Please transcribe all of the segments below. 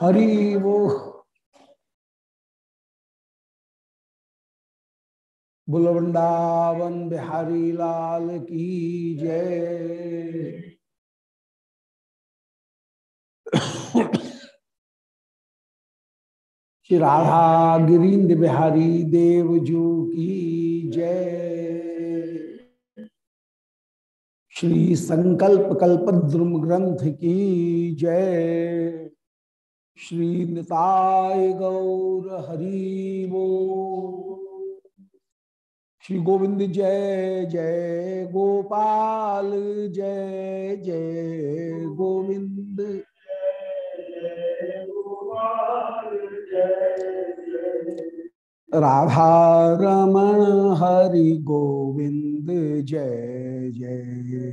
हरि वो। बुलवृंदावन बिहारी लाल की जय। श्री राधा गिरीन्द्र बिहारी देवजू की जय। श्री संकल्प कल्पद्रुम ग्रंथ की जय। श्री निताय गौर हरिवो श्री गोविंद जय जय गोपाल, जय जय गोविंद। राधा रमण हरि गोविंद, जय जय।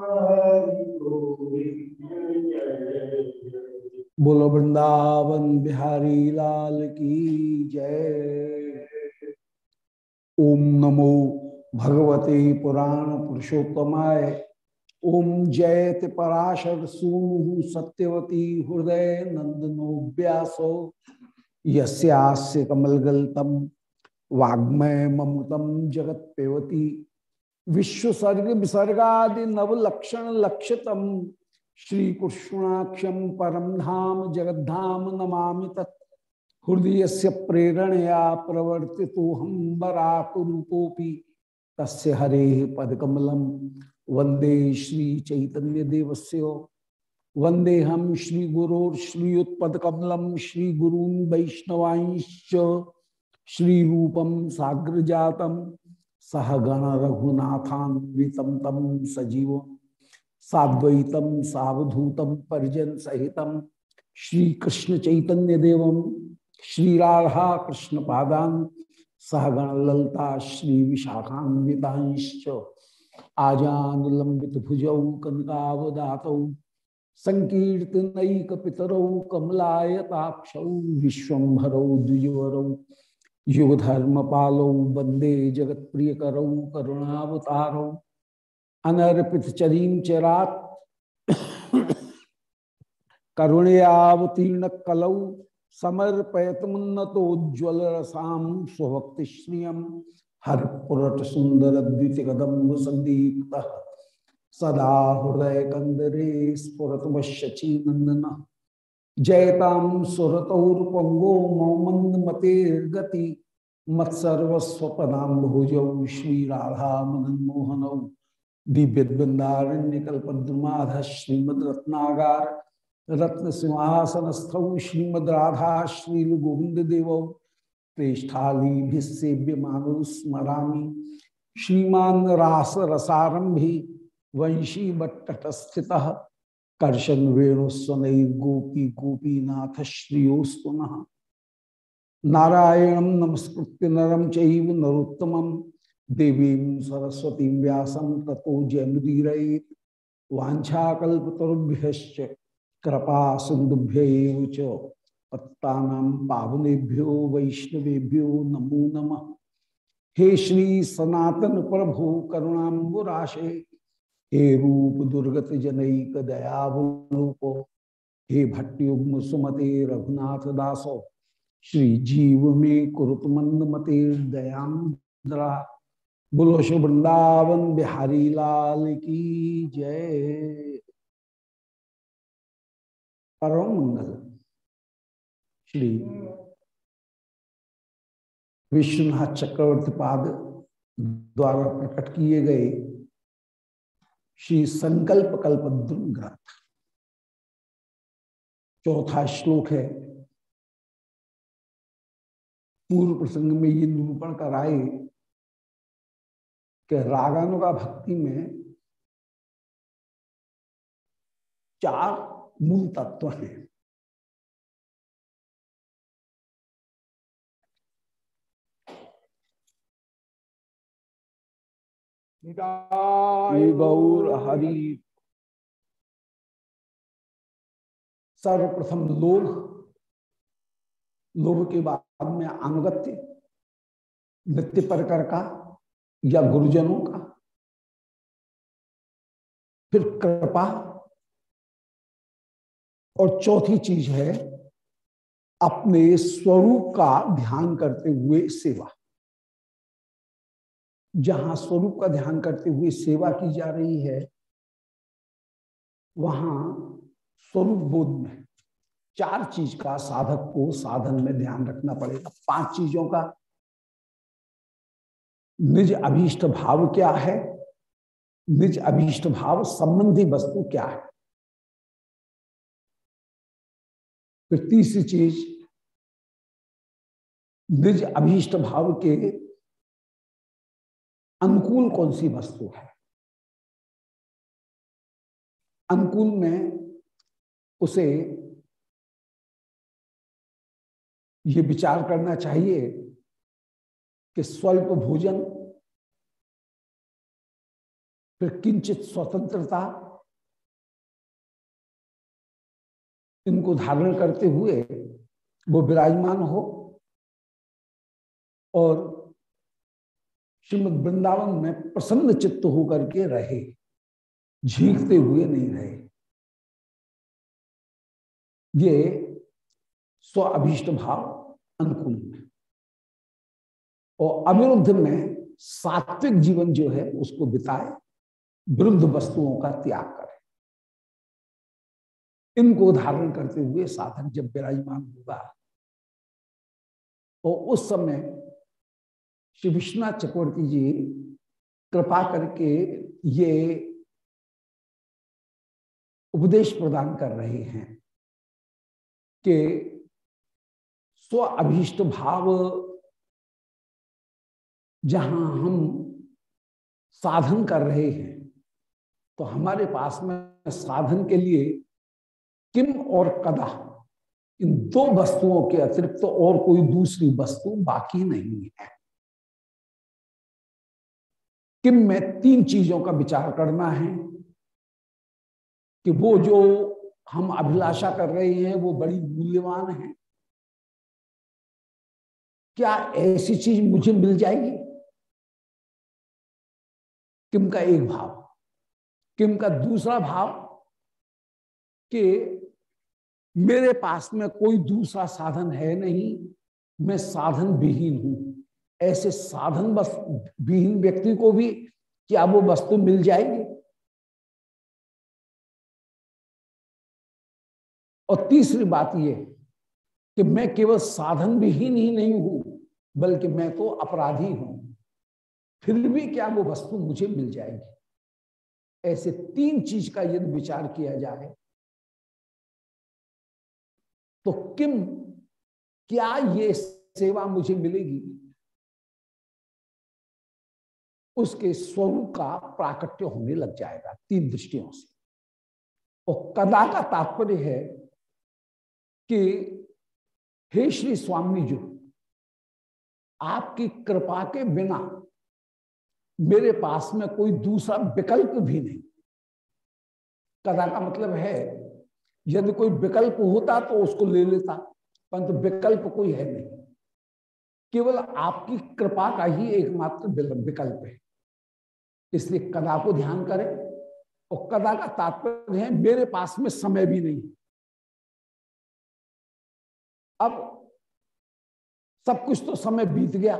बोलो वृंदावन बिहारी लाल की जय। ओम नमो भगवते पुराण पुरुषोत्तमाय। ओम जयति पराशर सूनु सत्यवती हृदय नंदनो व्यासो। कमलगल्तम वाग्मय ममृतम जगत पेवती विश्वसर्ग विसर्गादि नवलक्षण लक्षतम। श्री कृष्णाक्षम परम धाम जगद्धाम नमामि तत्। हृदय से प्रेरणया प्रवर्ति हम बराकुरूपोपी तस् हरे पदकमल। वंदे श्री चैतन्य देवस्य वंदे हम श्री श्री श्री साग्र जातम सह गण रघुनाथान्वितम तम सजीव। साद्वैतम सावधूतम परिजन सहितम श्री कृष्ण चैतन्य देवम श्री राधा कृष्ण पादान सहगण ललता श्री विशाखान्वितांश्च आजान लंबित भुजौ कनकावदात संकीर्तनक पितरौ कमलायताक्ष, विश्वभरौ द्विजवरौ युगधर्म पालौ वंदे जगत अनर्पित चरीम चरात करुणयावतीर्ण कलौ समर्पयत मुन्नतोज्वल रसाम स्वभक्ति श्रियम हर पुरट सुंदर द्वित कदम्ब संदीप्त सदा हृदय कंदरे स्फुरत वशची नंदन जयताम सुरतौरपंगो मौमंद मतेर्गति मत्सर्वस्वपदाम भुजौ श्री राधा मदन मोहनौ दिव्य वृंदारण्य कल्पद्रुमाध श्रीमद रत्नागार रत्न सिंहासन स्थौ श्रीमद राधा श्री गोविंद देव प्रेष्ठाली मानु स्मरा श्रीमान रास रसारंभी वंशी बट्टस्थित कर्शन वेणुस्वन गोपी गोपीनाथ श्रियोस्तु नारायण नमस्कृत्य नरम चैव नरोत्तमम्। देवी सरस्वती व्यास तथो जयमुदीर वाछाकुभ्य कृपा सिंधुभ्य पत्ता पावनेभ्यो वैष्णवेभ्यो नमो नमः। हे श्री सनातन प्रभु करुणाबुराशे हे रूप दुर्गत जनक दयावलोको हे भट्टुग्म सुमते रघुनाथ दासो श्री जीव में कुरुत मंद मते दयांद्रा बोलो शुभ वृंदावन बिहारी लाल की जय। परम मंगल। श्री विश्वनाथ चक्रवर्ती पाद द्वारा प्रकट किए गए श्री संकल्प कल्प ग्रंथ। चौथा श्लोक है। पूर्व प्रसंग में ये निरूपण कराए कि रागानुगा भक्ति में चार मूल तत्व हैं। गौर हरि सर्वप्रथम लोभ। लोभ के बाद में अनुगत्य नृत्य परकर का। या गुरुजनों का? फिर कृपा। और चौथी चीज़ है, अपने स्वरूप का ध्यान करते हुए सेवा। जहाँ स्वरूप का ध्यान करते हुए सेवा की जा रही है, वहाँ स्वरूप बोध में चार चीज़ का साधक को साधन में ध्यान रखना पड़ेगा। पाँच चीज़ों का निज अभीष्ट भाव क्या है? निज अभीष्ट भाव संबंधी वस्तु क्या है? फिर तीसरी चीज़, निज अभीष्ट भाव के अनुकूल कौन सी वस्तु है? अनुकूल में उसे ये विचार करना चाहिए कि स्वल्प भोजन, फिर किंचित स्वतंत्रता, इनको धारण करते हुए वो विराजमान हो और श्रीमद वृंदावन में प्रसन्न चित्त होकर के रहे, झीकते हुए नहीं रहे। ये स्व अभीष्ट भाव अनुकूल और अविरुद्ध में सात्विक जीवन जो है उसको बिताए, विरुद्ध वस्तुओं का त्याग करे। इनको धारण करते हुए साधक जब विराजमान होगा और उस समय श्री विश्वनाथ चक्रवर्ती जी कृपा करके ये उपदेश प्रदान कर रहे हैं कि स्व अभीष्ट भाव जहाँ हम साधन कर रहे हैं तो हमारे पास में साधन के लिए किम और कदा? इन दो वस्तुओं के अतिरिक्त तो और कोई दूसरी वस्तु बाकी नहीं है। किम में तीन चीज़ों का विचार करना है कि वो जो हम अभिलाषा कर रहे हैं, वो बड़ी मूल्यवान है। क्या ऐसी चीज़ मुझे मिल जाएगी? किम का एक भाव, किम का दूसरा भाव कि मेरे पास में कोई दूसरा साधन है नहीं, मैं साधन विहीन हूँ। ऐसे साधन बस विहीन व्यक्ति को भी क्या वो वस्तु मिल जाएगी? और तीसरी बात ये कि मैं केवल साधन विहीन ही नहीं हूँ, बल्कि मैं तो अपराधी हूँ। फिर भी क्या वो वस्तु मुझे मिल जाएगी? ऐसे तीन चीज़ का यदि विचार किया जाए तो किम, क्या ये सेवा मुझे मिलेगी? उसके स्वरूप का प्राकट्य होने लग जाएगा तीन दृष्टियों से। और कदा का तात्पर्य है कि, हे श्री स्वामी जी, आपकी कृपा के बिना मेरे पास में कोई दूसरा विकल्प भी नहीं। कदा का मतलब है, यदि कोई विकल्प होता तो उसको ले लेता, परंतु विकल्प कोई है नहीं। केवल आपकी कृपा का ही एकमात्र विकल्प है। इसलिए कदा को ध्यान करें, और कदा का तात्पर्य है, मेरे पास में समय भी नहीं। अब सब कुछ तो समय बीत गया,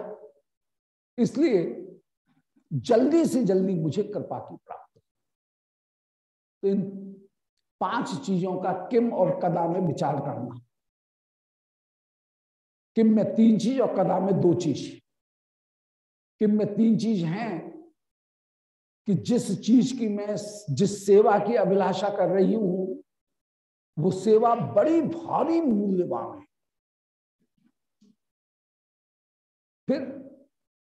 इसलिए जल्दी से जल्दी मुझे कृपा की प्राप्त। तो इन पाँच चीज़ों का किम और कदा में विचार करना। किम में तीन चीज़ और कदा में दो चीज़। किम में तीन चीज़ हैं कि जिस चीज़ की मैं जिस सेवा की अभिलाषा कर रही हूँ, वो सेवा बड़ी भारी मूल्यवान है। फिर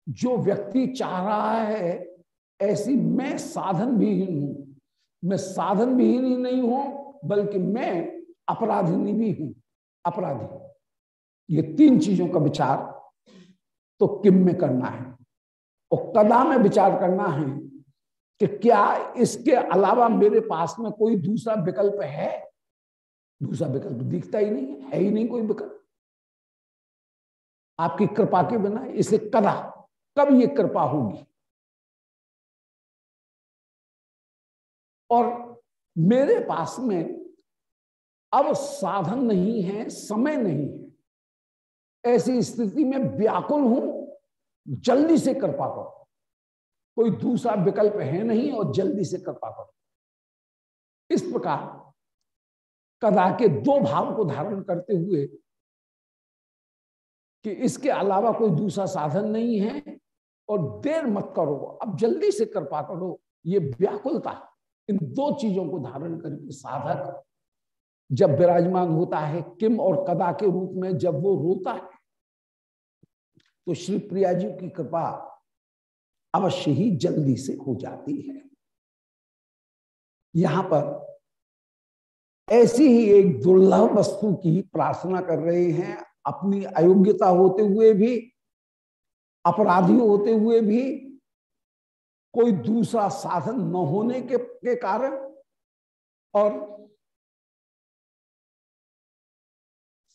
जो व्यक्ति चाह रहा है, ऐसी मैं साधन भी हूँ। मैं साधन भी ही नहीं हूँ, बल्कि मैं अपराधिनी भी हूँ। अपराधी। ये तीन चीज़ों का विचार तो किम में करना है? और कदा में विचार करना है कि क्या इसके अलावा मेरे पास में कोई दूसरा विकल्प है? दूसरा विकल्प दिखता ही नहीं, है ही नहीं कोई विकल्प। आपकी कृपा के बिना इसे कदा कब ये कृपा होगी? और मेरे पास में अब साधन नहीं है, समय नहीं है। ऐसी स्थिति में व्याकुल हूँ, जल्दी से कृपा करो। कोई दूसरा विकल्प है नहीं और जल्दी से कृपा करो। इस प्रकार कदा के दो भाव को धारण करते हुए कि इसके अलावा कोई दूसरा साधन नहीं है और देर मत करो, अब जल्दी से कृपा करो। ये व्याकुलता इन दो चीज़ों को धारण करके साधक जब विराजमान होता है, किम और कदा के रूप में जब वो रोता है तो श्री प्रिया जी की कृपा अवश्य ही जल्दी से हो जाती है। यहाँ पर ऐसी ही एक दुर्लभ वस्तु की प्रार्थना कर रहे हैं। अपनी अयोग्यता होते हुए भी अपराधी होते हुए भी कोई दूसरा साधन न होने के, के कारण और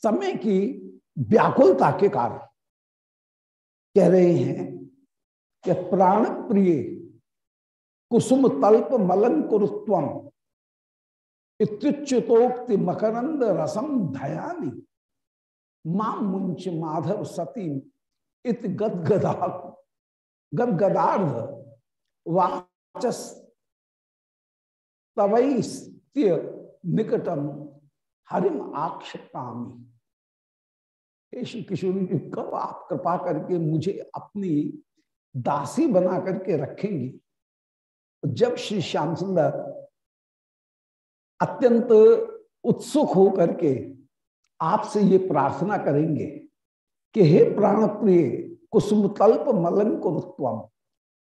समय की व्याकुलता के कारण कह रहे हैं कि प्राण प्रिय कुसुम तल्प मलन कुरुत्वम इत्युच्युतोक्ति मकरंद रसम धयानी माँ मुंच माधव सती इत गदगदा गदगदार्ध वाचस निकटम हरिम आक्षतामी श्री किशोरी जी, कब आप कृपा करके मुझे अपनी दासी बना करके रखेंगी? जब श्री श्याम सुंदर अत्यंत उत्सुक हो करके आपसे ये प्रार्थना करेंगे कि हे प्राण प्रिय कुसुम तल्प मलन कुरुत्वम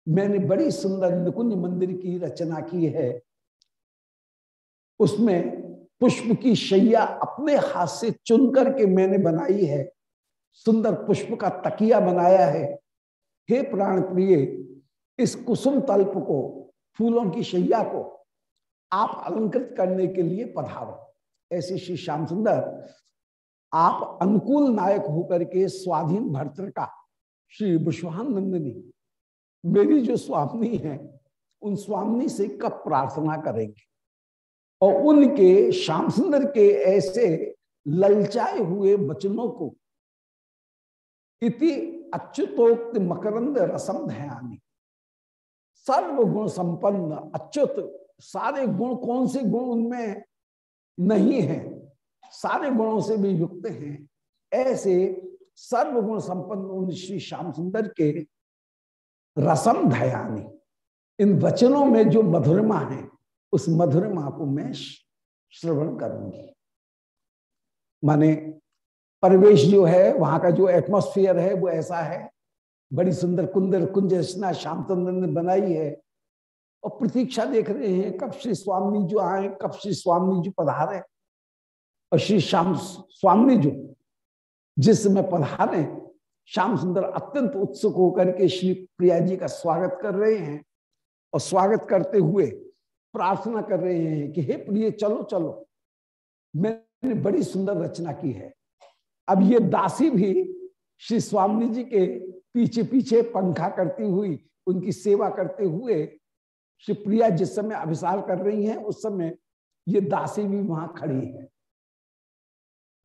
मैंने बड़ी सुंदर निकुंज मंदिर की रचना की है। उसमें पुष्प की शैया अपने हाथ से चुन करके मैंने बनाई है। सुंदर पुष्प का तकिया बनाया है। हे प्राण प्रिय इस कुसुम तल्प को, फूलों की शैया को आप अलंकृत करने के लिए पधारो। ऐसे श्री श्याम सुंदर आप अनुकूल नायक होकर के स्वाधीन भर्तृ का श्री विश्वानंदिनी, मेरी जो स्वामी है, उन स्वामी से कब प्रार्थना करेंगे? और उनके, श्याम सुंदर के ऐसे ललचाए हुए वचनों को इति अच्युतोक्त मकरंद रसम धयानी। सर्व गुण संपन्न, अच्युत, सारे गुण कौन से गुण उनमें नहीं है? सारे गुणों से भी युक्त हैं। ऐसे सर्व गुण संपन्न उन श्री श्याम सुंदर के रसम धयानी, इन वचनों में जो मधुरमा है, उस मधुरमा को मैं श्रवण करूँगी। माने परिवेश जो है, वहाँ का जो एटमोस्फियर है, वो ऐसा है। बड़ी सुंदर कुंदर कुंज रचना श्याम श्यामचंद्र ने बनाई है। और प्रतीक्षा देख रहे हैं, कब श्री स्वामी जो आए, कब श्री स्वामी जी पधारे। और श्री श्याम स्वामी जो जिस समय पधारे, श्याम सुंदर अत्यंत उत्सुक होकर के श्री प्रिया जी का स्वागत कर रहे हैं और स्वागत करते हुए प्रार्थना कर रहे हैं कि हे प्रिय, चलो चलो। मैंने बड़ी सुंदर रचना की है। अब ये दासी भी श्री स्वामी जी के पीछे पीछे पंखा करती हुई, उनकी सेवा करते हुए श्री प्रिया जिस समय अभिसार कर रही हैं, उस समय ये दासी भी वहाँ खड़ी है।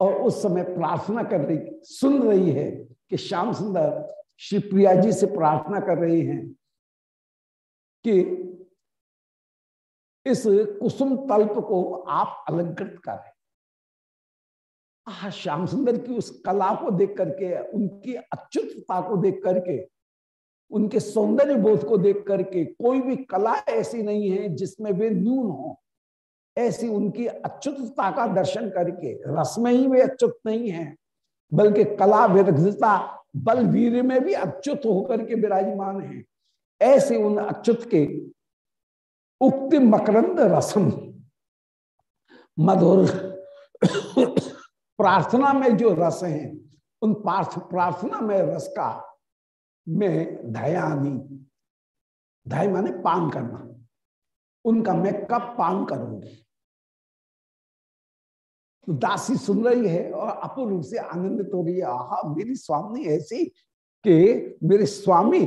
और उस समय प्रार्थना कर रही, सुन रही है कि श्याम सुंदर श्री प्रिया जी से प्रार्थना कर रहे हैं कि इस कुसुम तल्प को आप अलंकृत करें। आह, श्याम सुंदर की उस कला को देख करके, उनकी अच्युतता को देख करके, उनके सौंदर्य बोध को देख करके कोई भी कला ऐसी नहीं है जिसमें वे न्यून हो। ऐसी उनकी अच्युतता का दर्शन करके रस में ही वे अच्युत नहीं है, बल्कि कला विरग्धता बल वीर में भी अच्युत होकर के विराजमान है। ऐसे उन अच्युत के उक्ति मकरंद रसम, मधुर प्रार्थना में जो रस है, उन पार्थ, प्रार्थना में रस का मैं धयानी धय माने पान करना। उनका मैं कब पान करूँगी? तो दासी सुन रही है और अपूर्ण रूप से आनंदित हो रही है। आहा, मेरी स्वामी ऐसी कि मेरे स्वामी,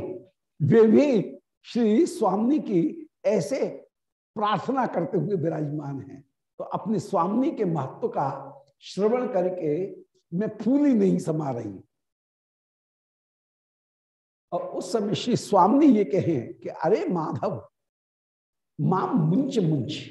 वे भी श्री स्वामी की ऐसे प्रार्थना करते हुए विराजमान हैं। तो अपने स्वामी के महत्व का श्रवण करके मैं फूली नहीं समा रही। और उस समय श्री स्वामी ये कहे कि, अरे माधव, माँ मुंच मुंच।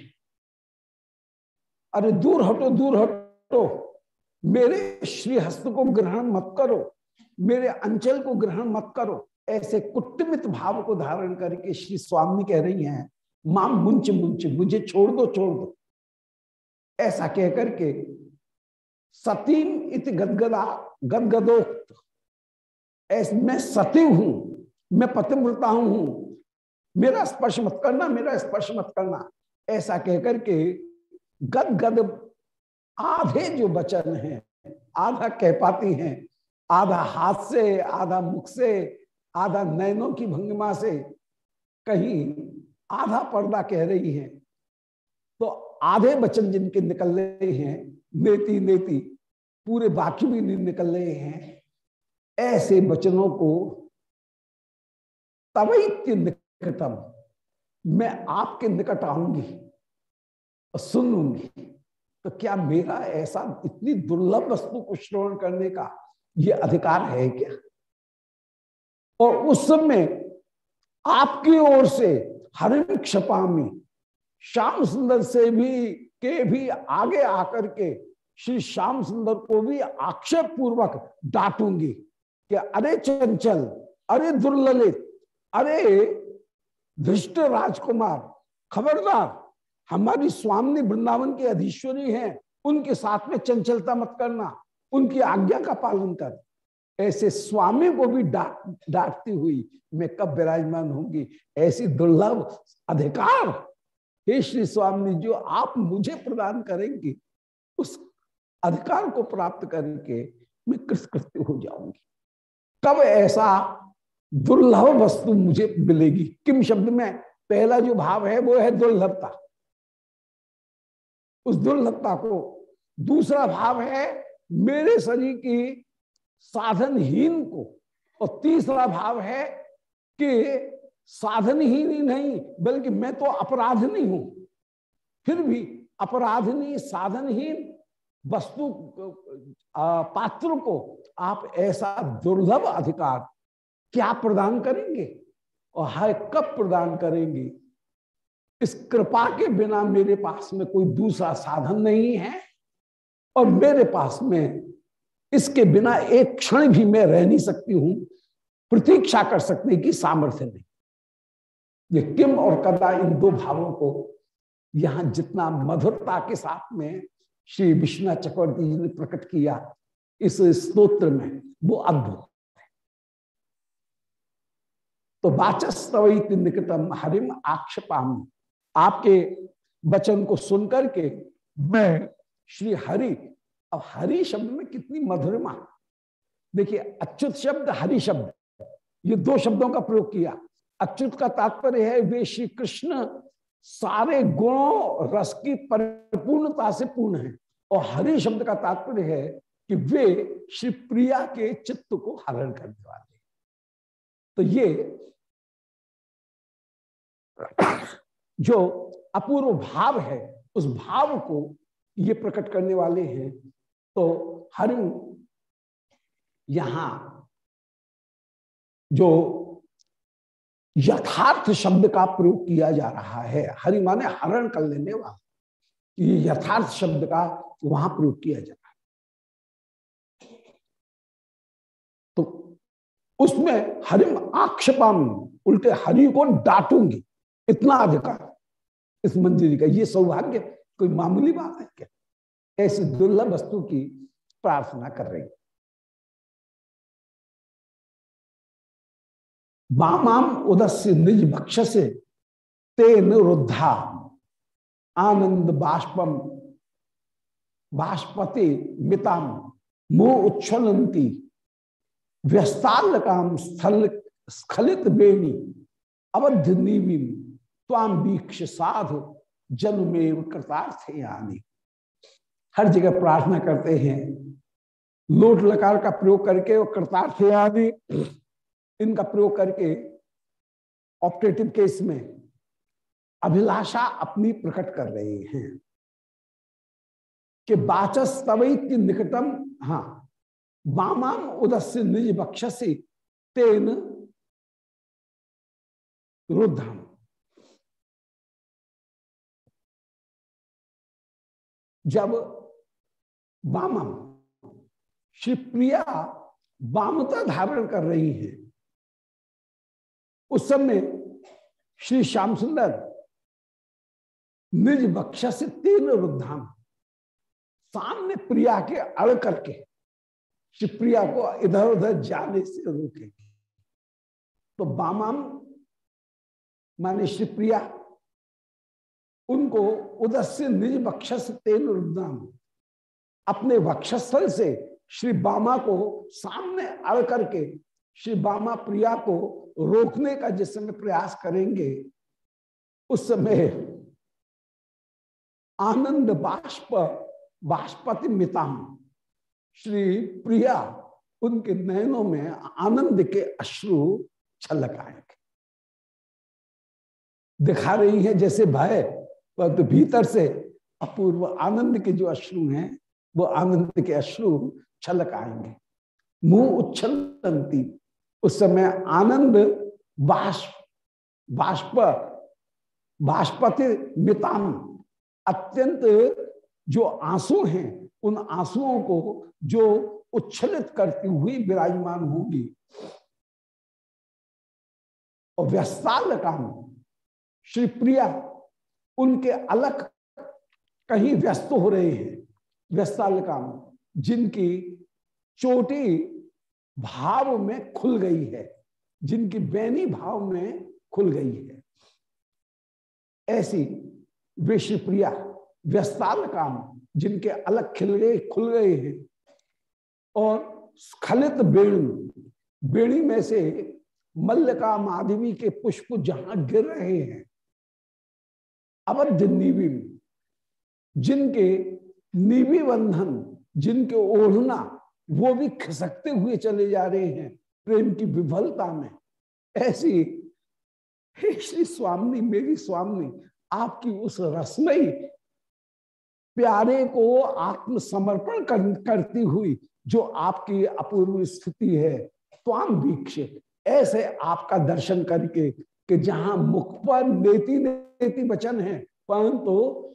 अरे दूर हटो दूर हटो। मेरे श्री हस्त को ग्रहण मत करो, मेरे अंचल को ग्रहण मत करो। ऐसे कुटमित भाव को धारण करके श्री स्वामी कह रही हैं माँ मुंच मुंच, मुझे छोड़ दो छोड़ दो। ऐसा कह करके सतीम इत गदगदा, गदगदोक्त, ऐसे मैं सती हूँ, मैं पतिव्रता हूँ, मेरा स्पर्श मत करना, मेरा स्पर्श मत करना। ऐसा कहकर के गद गद आधे जो वचन हैं, आधा कह पाती हैं, आधा हाथ से, आधा मुख से, आधा नैनों की भंगिमा से, कहीं आधा पर्दा कह रही हैं। तो आधे वचन जिनके निकल रहे हैं, नेति नेति, पूरे बाकी भी नहीं निकल रहे हैं, ऐसे वचनों को तवैत्य निकटम मैं आपके निकट आऊँगी और सुन लूँगी। तो क्या मेरा ऐसा इतनी दुर्लभ वस्तु को श्रवण करने का ये अधिकार है क्या? और उस समय आपकी ओर से हरिण क्षपामी, श्याम सुंदर से भी, के भी आगे आकर के श्री श्याम सुंदर को भी आक्षेप पूर्वक डांटूँगी कि अरे चंचल, अरे दुर्ललित, अरे धृष्ट राजकुमार, खबरदार हमारी स्वामी वृंदावन की अधीश्वरी हैं। उनके साथ में चंचलता मत करना। उनकी आज्ञा का पालन कर। ऐसे स्वामी को भी डांटती हुई मैं कब विराजमान होंगी? ऐसी दुर्लभ अधिकार? हे श्री स्वामी, जो आप मुझे प्रदान करेंगे, उस अधिकार को प्राप्त करके मैं कृतकृत्य हो जाऊँगी। कब ऐसा दुर्लभ वस्तु मुझे मिलेगी? किम शब्द में पहला जो भाव है, वो है दुर्लभता। उस दुर्लभता को। दूसरा भाव है, मेरे शरीर की साधनहीन को। और तीसरा भाव है कि साधनहीन ही नहीं, बल्कि मैं तो अपराधनी हूँ। फिर भी अपराधनी, साधनहीन वस्तु पात्र को आप ऐसा दुर्लभ अधिकार क्या प्रदान करेंगे? और हाय कब प्रदान करेंगे? इस कृपा के बिना मेरे पास में कोई दूसरा साधन नहीं है और मेरे पास में इसके बिना एक क्षण भी मैं रह नहीं सकती हूँ, प्रतीक्षा कर सकने की सामर्थ्य नहीं। ये किम और कदा इन दो भावों को यहाँ जितना मधुरता के साथ में श्री विश्वनाथ चक्रवर्ती जी ने प्रकट किया, इस स्तोत्र में वो अद्भुत तो वाचस्तवित निकटम हरिम आक्षपाम। आपके वचन को सुनकर के मैं श्री हरि, अब हरि शब्द में कितनी मधुरमा। देखिए, अच्युत शब्द हरि शब्द, ये दो शब्दों का प्रयोग किया। अच्युत का तात्पर्य है, वे श्री कृष्ण सारे गुणों, रस की परिपूर्णता से पूर्ण है। और हरि शब्द का तात्पर्य है कि वे श्री प्रिया के चित्त को हरण करने वाले तो ये जो अपूर्व भाव है, उस भाव को ये प्रकट करने वाले हैं। तो हरि यहाँ जो यथार्थ शब्द का प्रयोग किया जा रहा है, हरि माने हरण कर लेने वाला ये यथार्थ शब्द का वहाँ प्रयोग किया जा रहा है। तो उसमें हरिम आक्षेपाम, उल्टे हरि को डांटूँगी, इतना अधिकार। इस मंदिर का, ये सौभाग्य, कोई मामूली बात है क्या? ऐसी दुर्लभ वस्तु की प्रार्थना कर रही। मामाम उदस्य निज भक्ष से तेन रुद्धा आनंद बाष्पम बाष्पति मिताम मुह उच्छलंती व्यस्ताल काम स्थल, स्खलित बेणी अवध ताम वीक्ष साधु जन्मेव कृतार्थ यानी हर जगह प्रार्थना करते हैं। लोट लकार का प्रयोग करके और कृतार्थ यानी इनका प्रयोग करके ऑपरेटिव केस में अभिलाषा अपनी प्रकट कर रहे हैं। कि बाचस्तवैत्य निकटम हाँ वामाम उदस्य निज बक्षसी तेन रुद्धम। जब वामम श्री प्रिया वामता धारण कर रही है, उस समय श्री श्याम सुंदर निज बक्ष से तीन रुद्धाम सामने प्रिया के अड़ करके श्री प्रिया को इधर उधर जाने से रोके। तो बामाम माने श्री प्रिया उनको उदस्य निज वक्षस तेन रुद्धाम अपने वक्षस्थल से श्री बामा को सामने अड़ करके श्री बामा प्रिया को रोकने का जिस समय प्रयास करेंगे, उस समय आनंद बाष्प, बाष्पति मिताम। श्री प्रिया उनके नयनों में आनंद के अश्रु छलक आएँगे दिखा रही है जैसे भय पर तो भीतर से अपूर्व आनंद के जो अश्रु हैं, वो आनंद के अश्रु छलक आएँगे। मुँह उच्छलती। उस समय आनंद बाष्प बाष्प, बाष्पति मितान। अत्यंत जो आँसू हैं, उन आंसुओं को जो उच्छलित करती हुई विराजमान होगी। और व्यस्ताल काम श्री प्रिया उनके अलग कहीं व्यस्त हो रहे हैं, व्यस्ताल काम, जिनकी चोटी भाव में खुल गई है, जिनकी बैनी भाव में खुल गई है। ऐसी विश्वप्रिया व्यस्ताल काम, जिनके अलग खिल गए खुल गए हैं। और स्खलित बेणी बेणी में से मल्लिका माधवी के पुष्प जहाँ गिर रहे हैं अवध नीवी जिनके नीवी बंधन जिनके ओढ़ना वो भी खिसकते हुए चले जा रहे हैं प्रेम की विफलता में। ऐसी हे श्री स्वामी मेरी स्वामी आपकी उस रसमयी प्यारे को आत्मसमर्पण कर, करती हुई जो आपकी अपूर्व स्थिति है त्वाम वीक्षित ऐसे आपका दर्शन करके कि जहाँ मुख पर नेति नेति वचन है, परंतु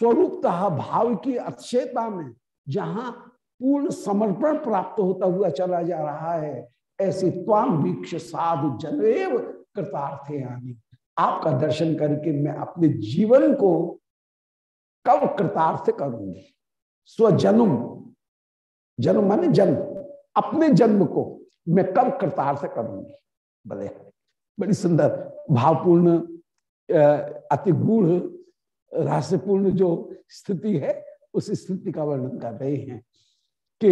तो भाव की अक्षयता में जहाँ पूर्ण समर्पण प्राप्त होता हुआ चला जा रहा है, ऐसे त्वाम वीक्ष साधु जनरेव कृतार्थ आनी। आपका दर्शन करके मैं अपने जीवन को कब कृतार्थ करूँगी? स्वजन्म, जन्म माने जन्म, अपने जन्म को मैं कब कृतार्थ करूँगी? बड़े बड़ी सुंदर, भावपूर्ण अति गूढ़, रहस्यपूर्ण जो स्थिति है, उस स्थिति का वर्णन कर रहे हैं कि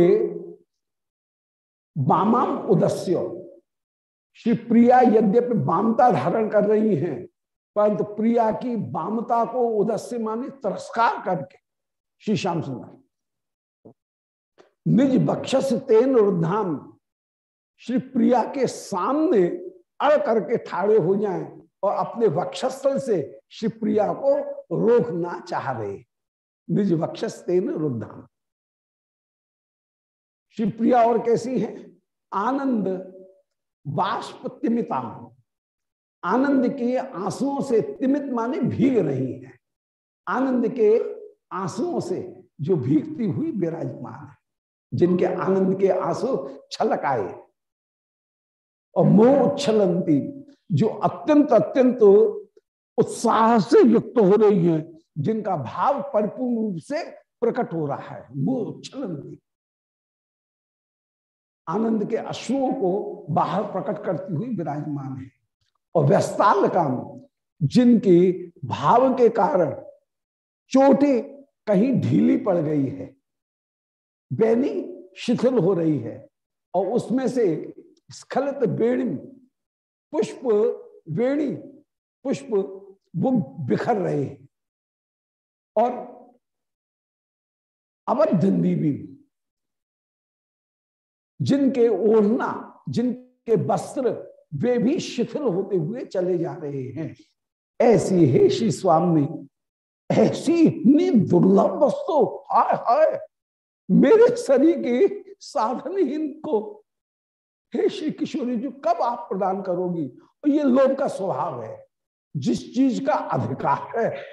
बामाम उदस्य। श्री प्रिया यद्यपि बामता धारण कर रही हैं, परंतु प्रिया की बामता को उदस्य माने तिरस्कार करके, श्री श्याम सुंदर। निज बक्षस तेन रुद्धाम श्री प्रिया के सामने अड़ करके ठाड़े हो जाएँ और अपने वक्षस्थल से शिवप्रिया को रोकना चाह रहे। निज वक्षस तेन रुद्धाम श्री प्रिया और कैसी है? आनंद बाष्प तिमिता आनंद के आंसुओं से तिमित माने भीग रही है। आनंद के आंसुओं से जो भीगती हुई विराजमान है, जिनके आनंद के आँसू छलक आए और मोह उच्छलंती, जो अत्यंत अत्यंत उत्साह से युक्त हो रही है, जिनका भाव परिपूर्ण रूप से प्रकट हो रहा है, मोह उच्छलंती। आनंद के अश्रुओं को बाहर प्रकट करती हुई विराजमान है। और व्यस्ताल काम, जिनकी भाव के कारण चोटें कहीं ढीली पड़ गई है, बैनी शिथिल हो रही है, और उसमें से स्खलित बेणी, पुष्प वेणी, पुष्प वो बिखर रहे हैं। और अवध भी, जिनके ओढ़ना, जिनके वस्त्र, वे भी शिथिल होते हुए चले जा रहे हैं। ऐसी है श्री स्वामी, ऐसी इतनी दुर्लभ वस्तु, हाय हाय, मेरे शरीर के साधनहीन को हे श्री किशोरी जी, कब आप प्रदान करोगी? और ये लोभ का स्वभाव है। जिस चीज़ का अधिकार है,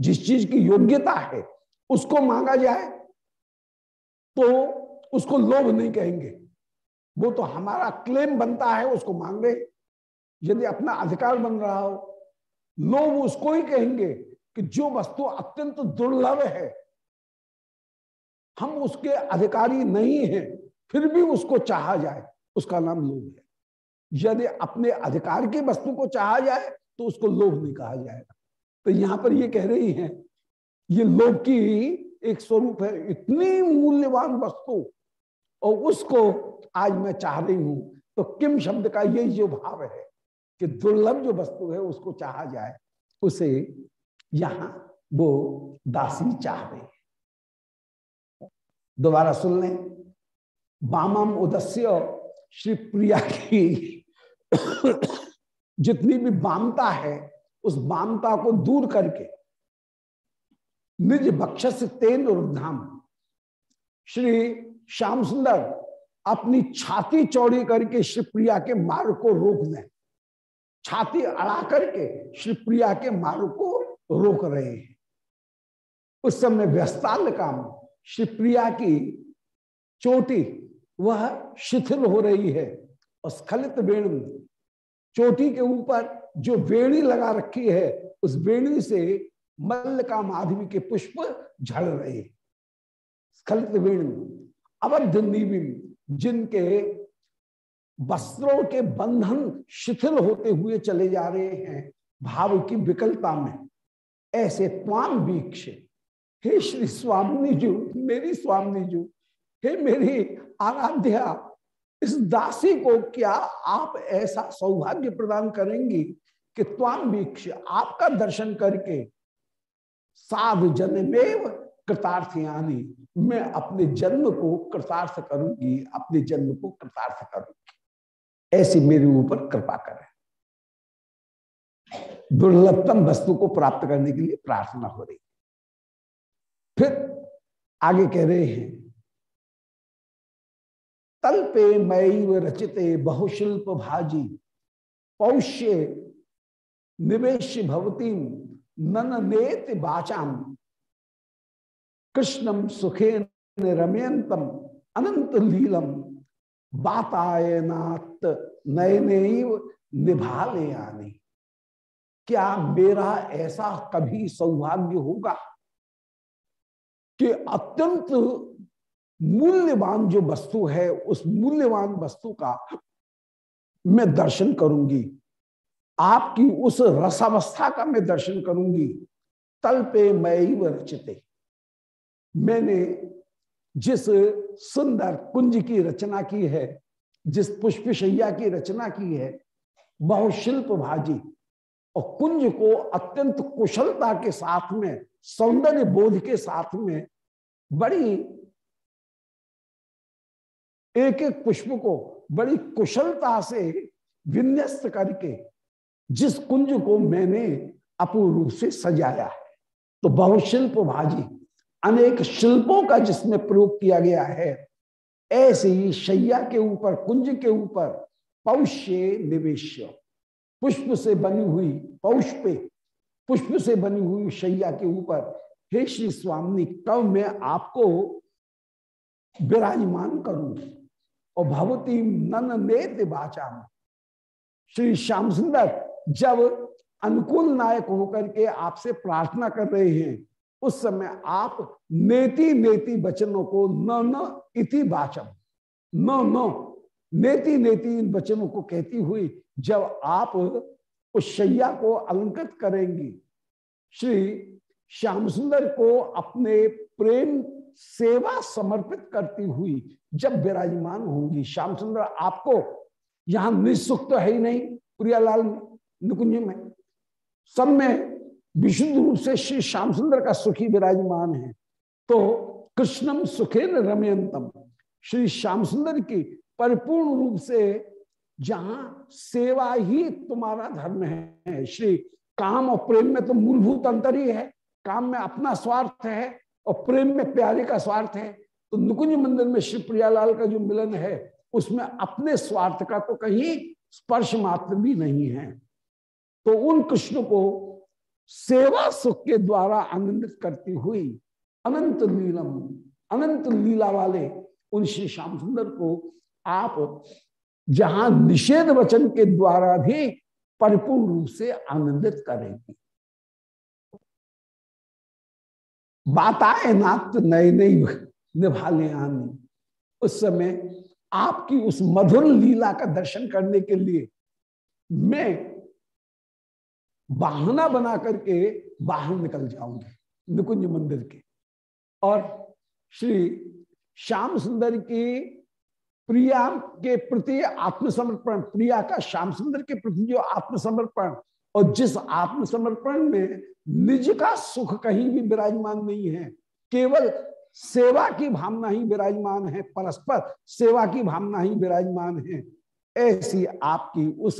जिस चीज़ की योग्यता है, उसको मांगा जाए तो उसको लोभ नहीं कहेंगे। वो तो हमारा क्लेम बनता है, उसको मांगे यदि अपना अधिकार बन रहा हो लोग उसको ही कहेंगे कि जो वस्तु अत्यंत दुर्लभ है, हम उसके अधिकारी नहीं हैं। फिर भी उसको चाहा जाए, उसका नाम लोभ है। यदि अपने अधिकार की वस्तु को चाहा जाए तो उसको लोभ नहीं कहा जाएगा। तो यहाँ पर ये कह रही हैं, ये लोभ की एक स्वरूप है, इतनी मूल्यवान वस्तु, और उसको आज मैं चाह रही हूँ तो किम शब्द का यही जो भाव है कि दुर्लभ जो वस्तु है उसको चाहा जाए, उसे यहाँ वो दासी चाह रही है। दोबारा सुन लें। बामम उदस्य श्री प्रिया की जितनी भी बामता है, उस बामता को दूर करके निज बक्षस तेन रुद्धाम। श्री श्याम सुंदर अपनी छाती चौड़ी करके श्री प्रिया के मार्ग को रोक दें छाती अड़ा करके श्री प्रिया के मार्ग को रोक रहे हैं। उस समय व्यस्ताल काम श्री प्रिया की चोटी वह शिथिल हो रही है। और स्खलित वेणु, चोटी के ऊपर जो वेणी लगा रखी है, उस वेणी से मल्ल का माधवी के पुष्प झड़ रहे स्खलित वेणु, अवध जिनके वस्त्रों के बंधन शिथिल होते हुए चले जा रहे हैं, भाव की विकलता में। ऐसे त्वाम वीक्ष, हे श्री स्वामी जी, मेरी स्वामी जी, हे मेरी आराध्या, इस दासी को क्या आप ऐसा सौभाग्य प्रदान करेंगी कि त्वाम वीक्ष आपका दर्शन करके साधु जन्मेव कृतार्थयानी, मैं अपने जन्म को कृतार्थ करूँगी, अपने जन्म को कृतार्थ करूँगी। ऐसी मेरे ऊपर कृपा करें। दुर्लभतम वस्तु को प्राप्त करने के लिए प्रार्थना हो रही। फिर आगे कह रहे हैं तल्पे मई रचिते बहुशिल्प भाजी पौष्य निवेश भवती नन नेत बाचाम कृष्णम सुखे रमयंतम अनंत लीलम बातायनात् नयने निभाले आने क्या मेरा ऐसा कभी सौभाग्य होगा कि अत्यंत मूल्यवान जो वस्तु है, उस मूल्यवान वस्तु का मैं दर्शन करूँगी। आपकी उस रसावस्था का मैं दर्शन करूँगी। तल पे मई रचिते। मैंने जिस सुंदर कुंज की रचना की है, जिस पुष्पशैया की रचना की है बहु शिल्प भाजी और कुंज को अत्यंत कुशलता के साथ में, सौंदर्य बोध के साथ में बड़ी एक एक पुष्प को बड़ी कुशलता से विन्यस्त करके जिस कुंज को मैंने अपूर्ण रूप से सजाया है। तो बहुशिल्प भाजी अनेक शिल्पों का जिसमें प्रयोग किया गया है, ऐसे ही शैया के ऊपर, कुंज के ऊपर पौष्य निवेश पुष्प से बनी हुई पौष्पे, पुष्प से बनी हुई शैया के ऊपर, हे श्री स्वामी, कब मैं आपको विराजमान करूँगी और भगवती नन नेत बाचा श्री श्याम सुंदर, जब अनुकूल नायक होकर के आपसे प्रार्थना कर रहे हैं, उस समय आप नेति नेति वचनों को न न इति वाचम न न, नेति नेति इन वचनों को कहती हुई जब आप उस शैया को अलंकृत करेंगी, श्री श्याम सुंदर को अपने प्रेम सेवा समर्पित करती हुई जब विराजमान होंगी। श्याम सुंदर आपको यहाँ निःसुख तो है ही नहीं, प्रियालाल निकुंज में। सब में विशुद्ध रूप से श्री श्याम सुंदर का सुखी विराजमान है। तो कृष्णम सुखे न रमयंतम। श्री श्याम सुंदर की परिपूर्ण रूप से जहाँ सेवा ही तुम्हारा धर्म है। श्री काम और प्रेम में तो मूलभूत अंतर ही है। काम में अपना स्वार्थ है। और प्रेम में प्यारे का स्वार्थ है तो नुकुंज मंदिर में श्री प्रियालाल का जो मिलन है, उसमें अपने स्वार्थ का तो कहीं स्पर्श मात्र भी नहीं है। तो उन कृष्ण को सेवा सुख के द्वारा आनंदित करती हुई अनंत लीलम अनंत लीला वाले उन श्री श्याम सुंदर को आप जहाँ निषेध वचन के द्वारा भी परिपूर्ण रूप से आनंदित करेंगी। बात आए नात नए नई निभा ले आनी। उस समय आपकी उस मधुर लीला का दर्शन करने के लिए मैं वाहना बना करके बाहर निकल जाऊँगी, निकुंज मंदिर के। और श्री श्याम सुंदर की प्रिया के प्रति आत्मसमर्पण, प्रिया का श्याम सुंदर के प्रति जो आत्मसमर्पण और जिस आत्मसमर्पण में निज का सुख कहीं भी विराजमान नहीं है। केवल सेवा की भावना ही विराजमान है, परस्पर सेवा की भावना ही विराजमान है। ऐसी आपकी उस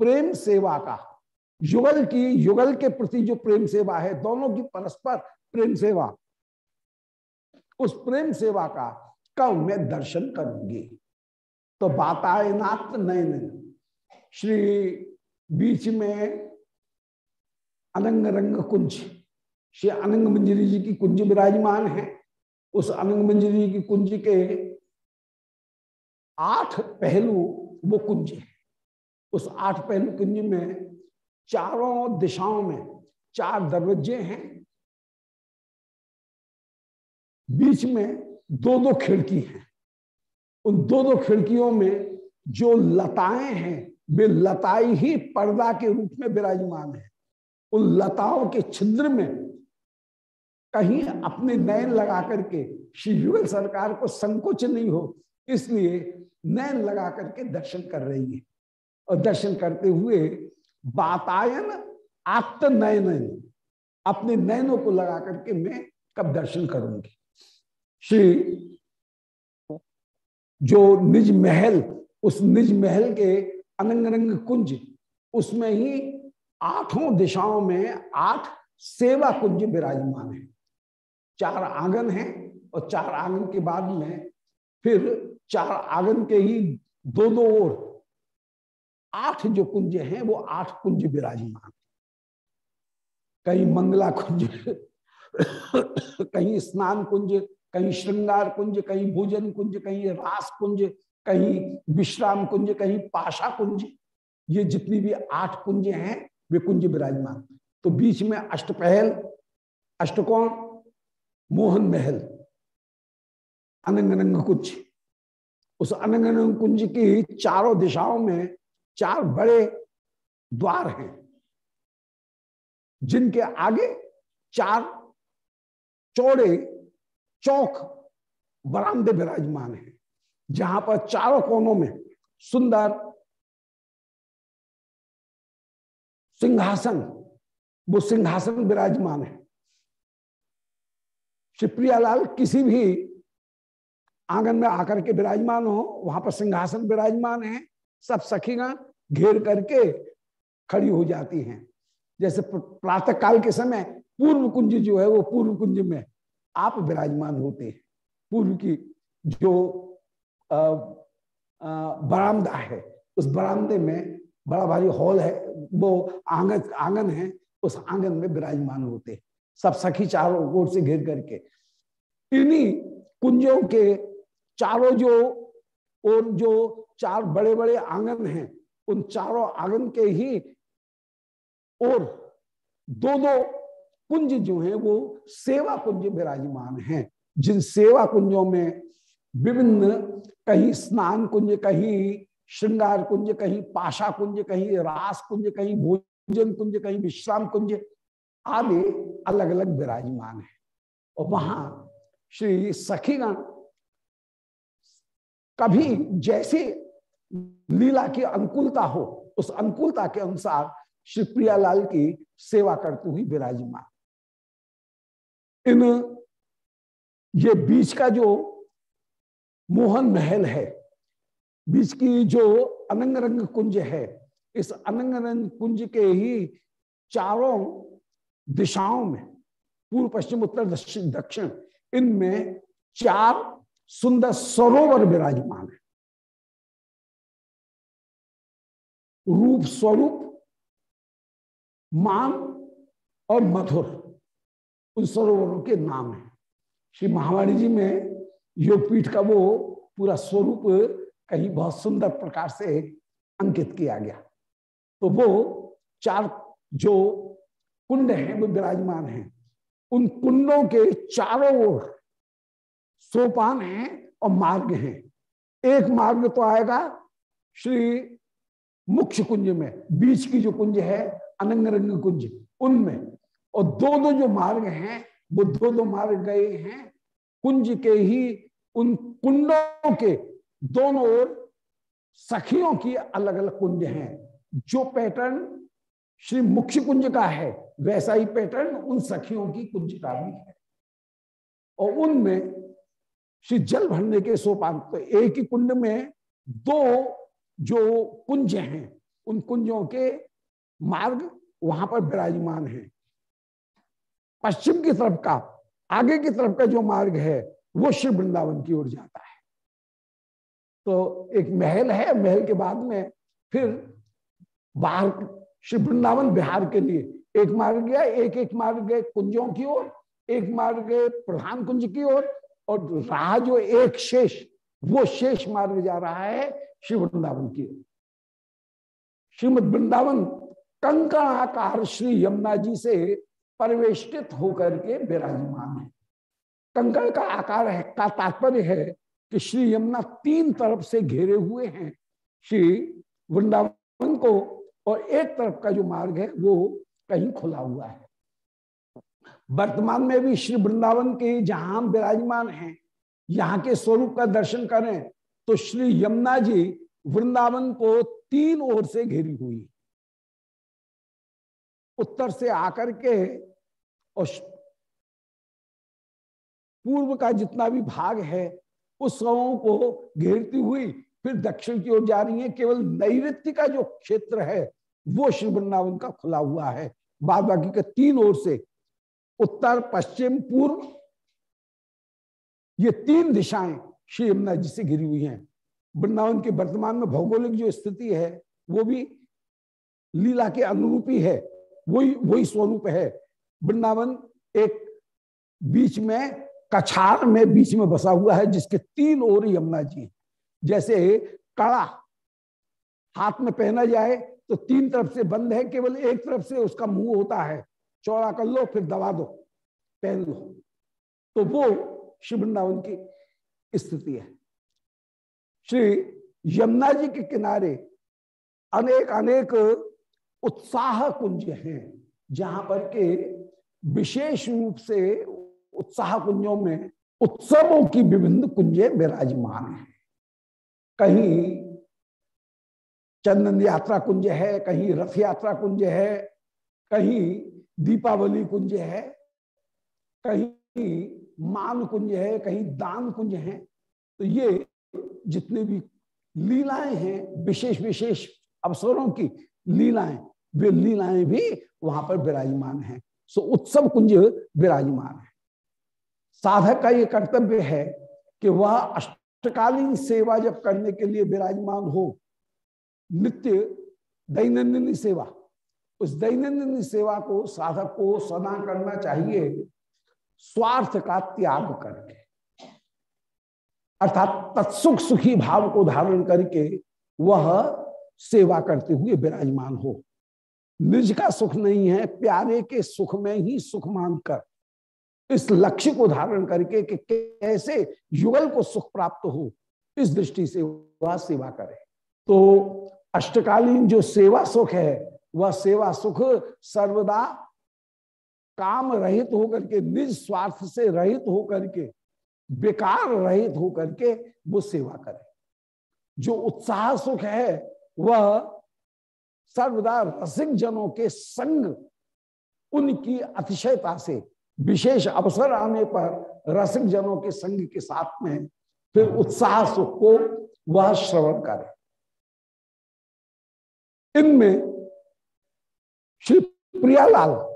प्रेम सेवा का, युगल की, युगल के प्रति जो प्रेम सेवा है, दोनों की परस्पर प्रेम सेवा, उस प्रेम सेवा का कब मैं दर्शन करूँगी? तो बाताए नयन, श्री बीच में अनंग रंग कुंज श्री अनंग मंजरी जी की कुंज विराजमान है। उस अनंग मंजरी की कुंज के आठ पहलू वो कुंज है। उस आठ पहलू कुंज में चारों दिशाओं में चार दरवाजे हैं। बीच में दो दो खिड़की हैं। उन दो दो खिड़कियों में जो लताएँ हैं, वे लताई ही पर्दा के रूप में विराजमान है। उन लताओं के छिद्र में कहीं अपने नयन लगा करके श्री युगल सरकार को संकोच नहीं हो, इसलिए नयन लगा करके दर्शन कर रही है। और दर्शन करते हुए बातायन आत्त नयन अपने नयनों को लगा करके मैं कब दर्शन करूँगी? श्री जो निज महल, उस निज महल के अनंग रंग कुंज, उसमें ही आठों दिशाओं में आठ सेवा कुंज विराजमान है। चार आँगन है और चार आँगन के बाद में फिर चार आँगन के ही दो दो ओर आठ जो कुंज हैं, वो आठ कुंज विराजमान। कहीं मंगला कुंज, कहीं स्नान कुंज, कहीं श्रृंगार कुंज, कहीं भोजन कुंज, कहीं रास कुंज, कहीं विश्राम कुंज, कहीं पाशा कुंज। ये जितनी भी आठ कुंज हैं वे कुंज विराजमान। तो बीच में अष्टपहल, अष्टकोण, मोहन महल अनंग कुंज। उस अनंग कुंज की चारों दिशाओं में चार बड़े द्वार हैं, जिनके आगे चार चौड़े चौक बरामदे विराजमान है, जहाँ पर चारों कोनों में सुंदर सिंहासन, वो सिंहासन विराजमान है। शिवप्रियालाल किसी भी आँगन में आकर के विराजमान हो, वहाँ पर सिंहासन विराजमान है, सब सखीगण घेर करके खड़ी हो जाती हैं। जैसे प्रातः काल के समय पूर्व कुंज जो है, वो पूर्व कुंज में आप विराजमान होते हैं। पूर्व की जो बरामदा है, उस बरामदे में बड़ा भारी हॉल है वो आँगन आँगन है, उस आँगन में विराजमान होते सब सखी चारों ओर से घेर करके। इन्हीं कुंजों के चारों जो और जो चार बड़े बड़े आँगन हैं, उन चारों आँगन के ही और दो दो कुंज जो हैं, वो सेवा कुंज विराजमान हैं, जिन सेवा कुंजों में विभिन्न कहीं स्नान कुंज, कहीं श्रृंगार कुंज कहीं पाशा कुंज कहीं, रास कुंज कहीं, भोजन कुंज कहीं, विश्राम कुंज, आदि अलग अलग विराजमान है। और वहाँ श्री सखीगण कभी जैसे लीला की अनुकूलता हो, उस अनुकूलता के अनुसार श्री प्रियालाल की सेवा करती हुई विराजमान। इन ये बीच का जो मोहन महल है बीच की जो अनंग रंग कुंज है, इस अनंग रंग कुंज के ही चारों दिशाओं में, पूर्व, पश्चिम, उत्तर, दक्षिण इनमें चार सुंदर सरोवर विराजमान है। रूप स्वरूप, मान और मधुर, उन सरोवरों के नाम है। श्री महावाणी जी में योगपीठ का वो पूरा स्वरूप कहीं बहुत सुंदर प्रकार से अंकित किया गया। तो वो चार जो कुंड हैं, वो विराजमान हैं। उन कुंडों के चारों ओर सोपान हैं और मार्ग हैं। एक मार्ग तो आएगा श्री मुख्य कुंज में, बीच की जो कुंज है, अनंग रंग कुंज, उनमें। और दो दो जो मार्ग हैं, वो दो दो मार्ग गए हैं। कुंज के ही उन कुंडों के दोनों ओर सखियों की अलग अलग कुंज हैं। जो पैटर्न श्री मुख्य कुंज का है, वैसा ही पैटर्न उन सखियों की कुंज का भी है। और उनमें श्री जल भरने के सोपान तो एक ही कुंड में दो जो कुंज हैं, उन कुंजों के मार्ग वहाँ पर विराजमान है। पश्चिम की तरफ़ का, आगे की तरफ़ का जो मार्ग है, वो श्री वृंदावन की ओर जाता है। तो एक महल है, महल के बाद में फिर बाहर श्री वृंदावन बिहार के लिए एक मार्ग गया, एक एक मार्ग गए कुंजों की ओर, एक मार्ग गए प्रधान कुंज की ओर, और रहा जो एक शेष, वो शेष मार्ग जा रहा है श्री वृंदावन की ओर। श्रीमद वृंदावन कंकणाकार श्री यमुना जी से परिवेष्टित होकर के विराजमान है। कंकण का आकार है, का तात्पर्य है कि श्री यमुना तीन तरफ़ से घेरे हुए हैं। श्री वृंदावन को और एक तरफ़ का जो मार्ग है, वो कहीं खुला हुआ है। वर्तमान में भी श्री वृंदावन के जहाँ विराजमान हैं, यहाँ के स्वरूप का दर्शन करें तो श्री यमुना जी वृंदावन को तीन ओर से घेरी हुई। उत्तर से आकर के और पूर्व का जितना भी भाग है उस सवों को घेरती हुई फिर दक्षिण की ओर जा रही है। केवल नैत्य का जो क्षेत्र है, वो श्री वृंदावन का खुला हुआ है। बाद बाकी के तीन ओर से उत्तर, पश्चिम, पूर्व, ये तीन दिशाएँ श्री यमुना जी से घिरी हुई हैं। वृंदावन के वर्तमान में भौगोलिक जो स्थिति है, वो भी लीला के अनुरूपी है, वही वही स्वरूप है। वृंदावन एक बीच में कछार में बीच में बसा हुआ है, जिसके तीन ओर यमुना जी जैसे कड़ा हाथ में पहना जाए तो तीन तरफ़ से बंद है, केवल एक तरफ़ से उसका मुँह होता है। चौड़ा कर लो, फिर दबा दो, पहन लो। तो वो श्री वृंदावन की स्थिति है। श्री यमुना जी के किनारे अनेक अनेक उत्साह कुंज हैं, जहाँ पर के विशेष रूप से उत्साह कुंजों में, उत्सवों की विभिन्न कुंजे विराजमान है। कहीं चंदन यात्रा कुंज है, कहीं रथ यात्रा कुंज है, कहीं दीपावली कुंज है, कहीं मान कुंज है, कहीं दान कुंज है। तो ये जितने भी लीलाएँ हैं, विशेष विशेष अवसरों की लीलाएँ, वे लीलाएँ भी वहाँ पर विराजमान हैं। सो उत्सव कुंज विराजमान है। साधक का ये कर्तव्य है कि वह अष्टकालीन सेवा जब करने के लिए विराजमान हो, नित्य दैनंदिनी सेवा, उस दैनंदिनी सेवा को, साधक को सदा करना चाहिए, स्वार्थ का त्याग करके। अर्थात तत्सुख सुखी भाव को धारण करके वह सेवा करते हुए विराजमान हो। निज का सुख नहीं है, प्यारे के सुख में ही सुख मानकर इस लक्ष्य को धारण करके कि कैसे युगल को सुख प्राप्त हो, इस दृष्टि से वह सेवा करे। तो अष्टकालीन जो सेवा सुख है, वह सेवा सुख सर्वदा काम रहित होकर के निज स्वार्थ से रहित होकर के, बेकार रहित होकर के वो सेवा करे। जो उत्साह सुख है, वह सर्वदा रसिक जनों के संग उनकी अतिशयता से विशेष अवसर आने पर रसिक जनों के संग के साथ में फिर उत्साह, सुख को वह श्रवण करे। इनमें श्री प्रियालाल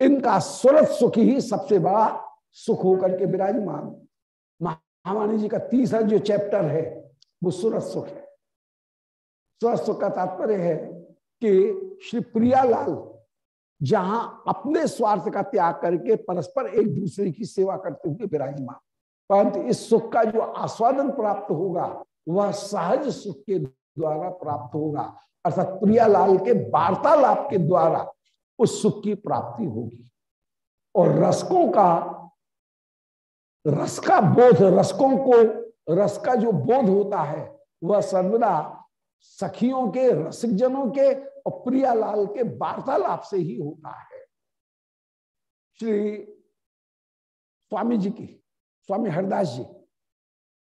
इनका सुरत सुख ही सबसे बड़ा सुख होकर के विराजमान। महावाणी जी का तीसरा जो चैप्टर है, वो सुरत सुख है। सुरत सुख का तात्पर्य है कि श्री प्रियालाल जहाँ अपने स्वार्थ का त्याग करके परस्पर एक दूसरे की सेवा करते हुए विराजमान। परंतु इस सुख का जो आस्वादन प्राप्त होगा, वह सहज सुख के द्वारा प्राप्त होगा। अर्थात प्रियालाल के वार्तालाप के द्वारा उस सुख की प्राप्ति होगी। और रसकों का, रस का बोध, रसकों को, रस का जो बोध होता है, वह सर्वदा सखियों के रसिक जनों के और प्रियालाल के वार्तालाप से ही होता है। श्री स्वामी जी की, स्वामी हरदास जी,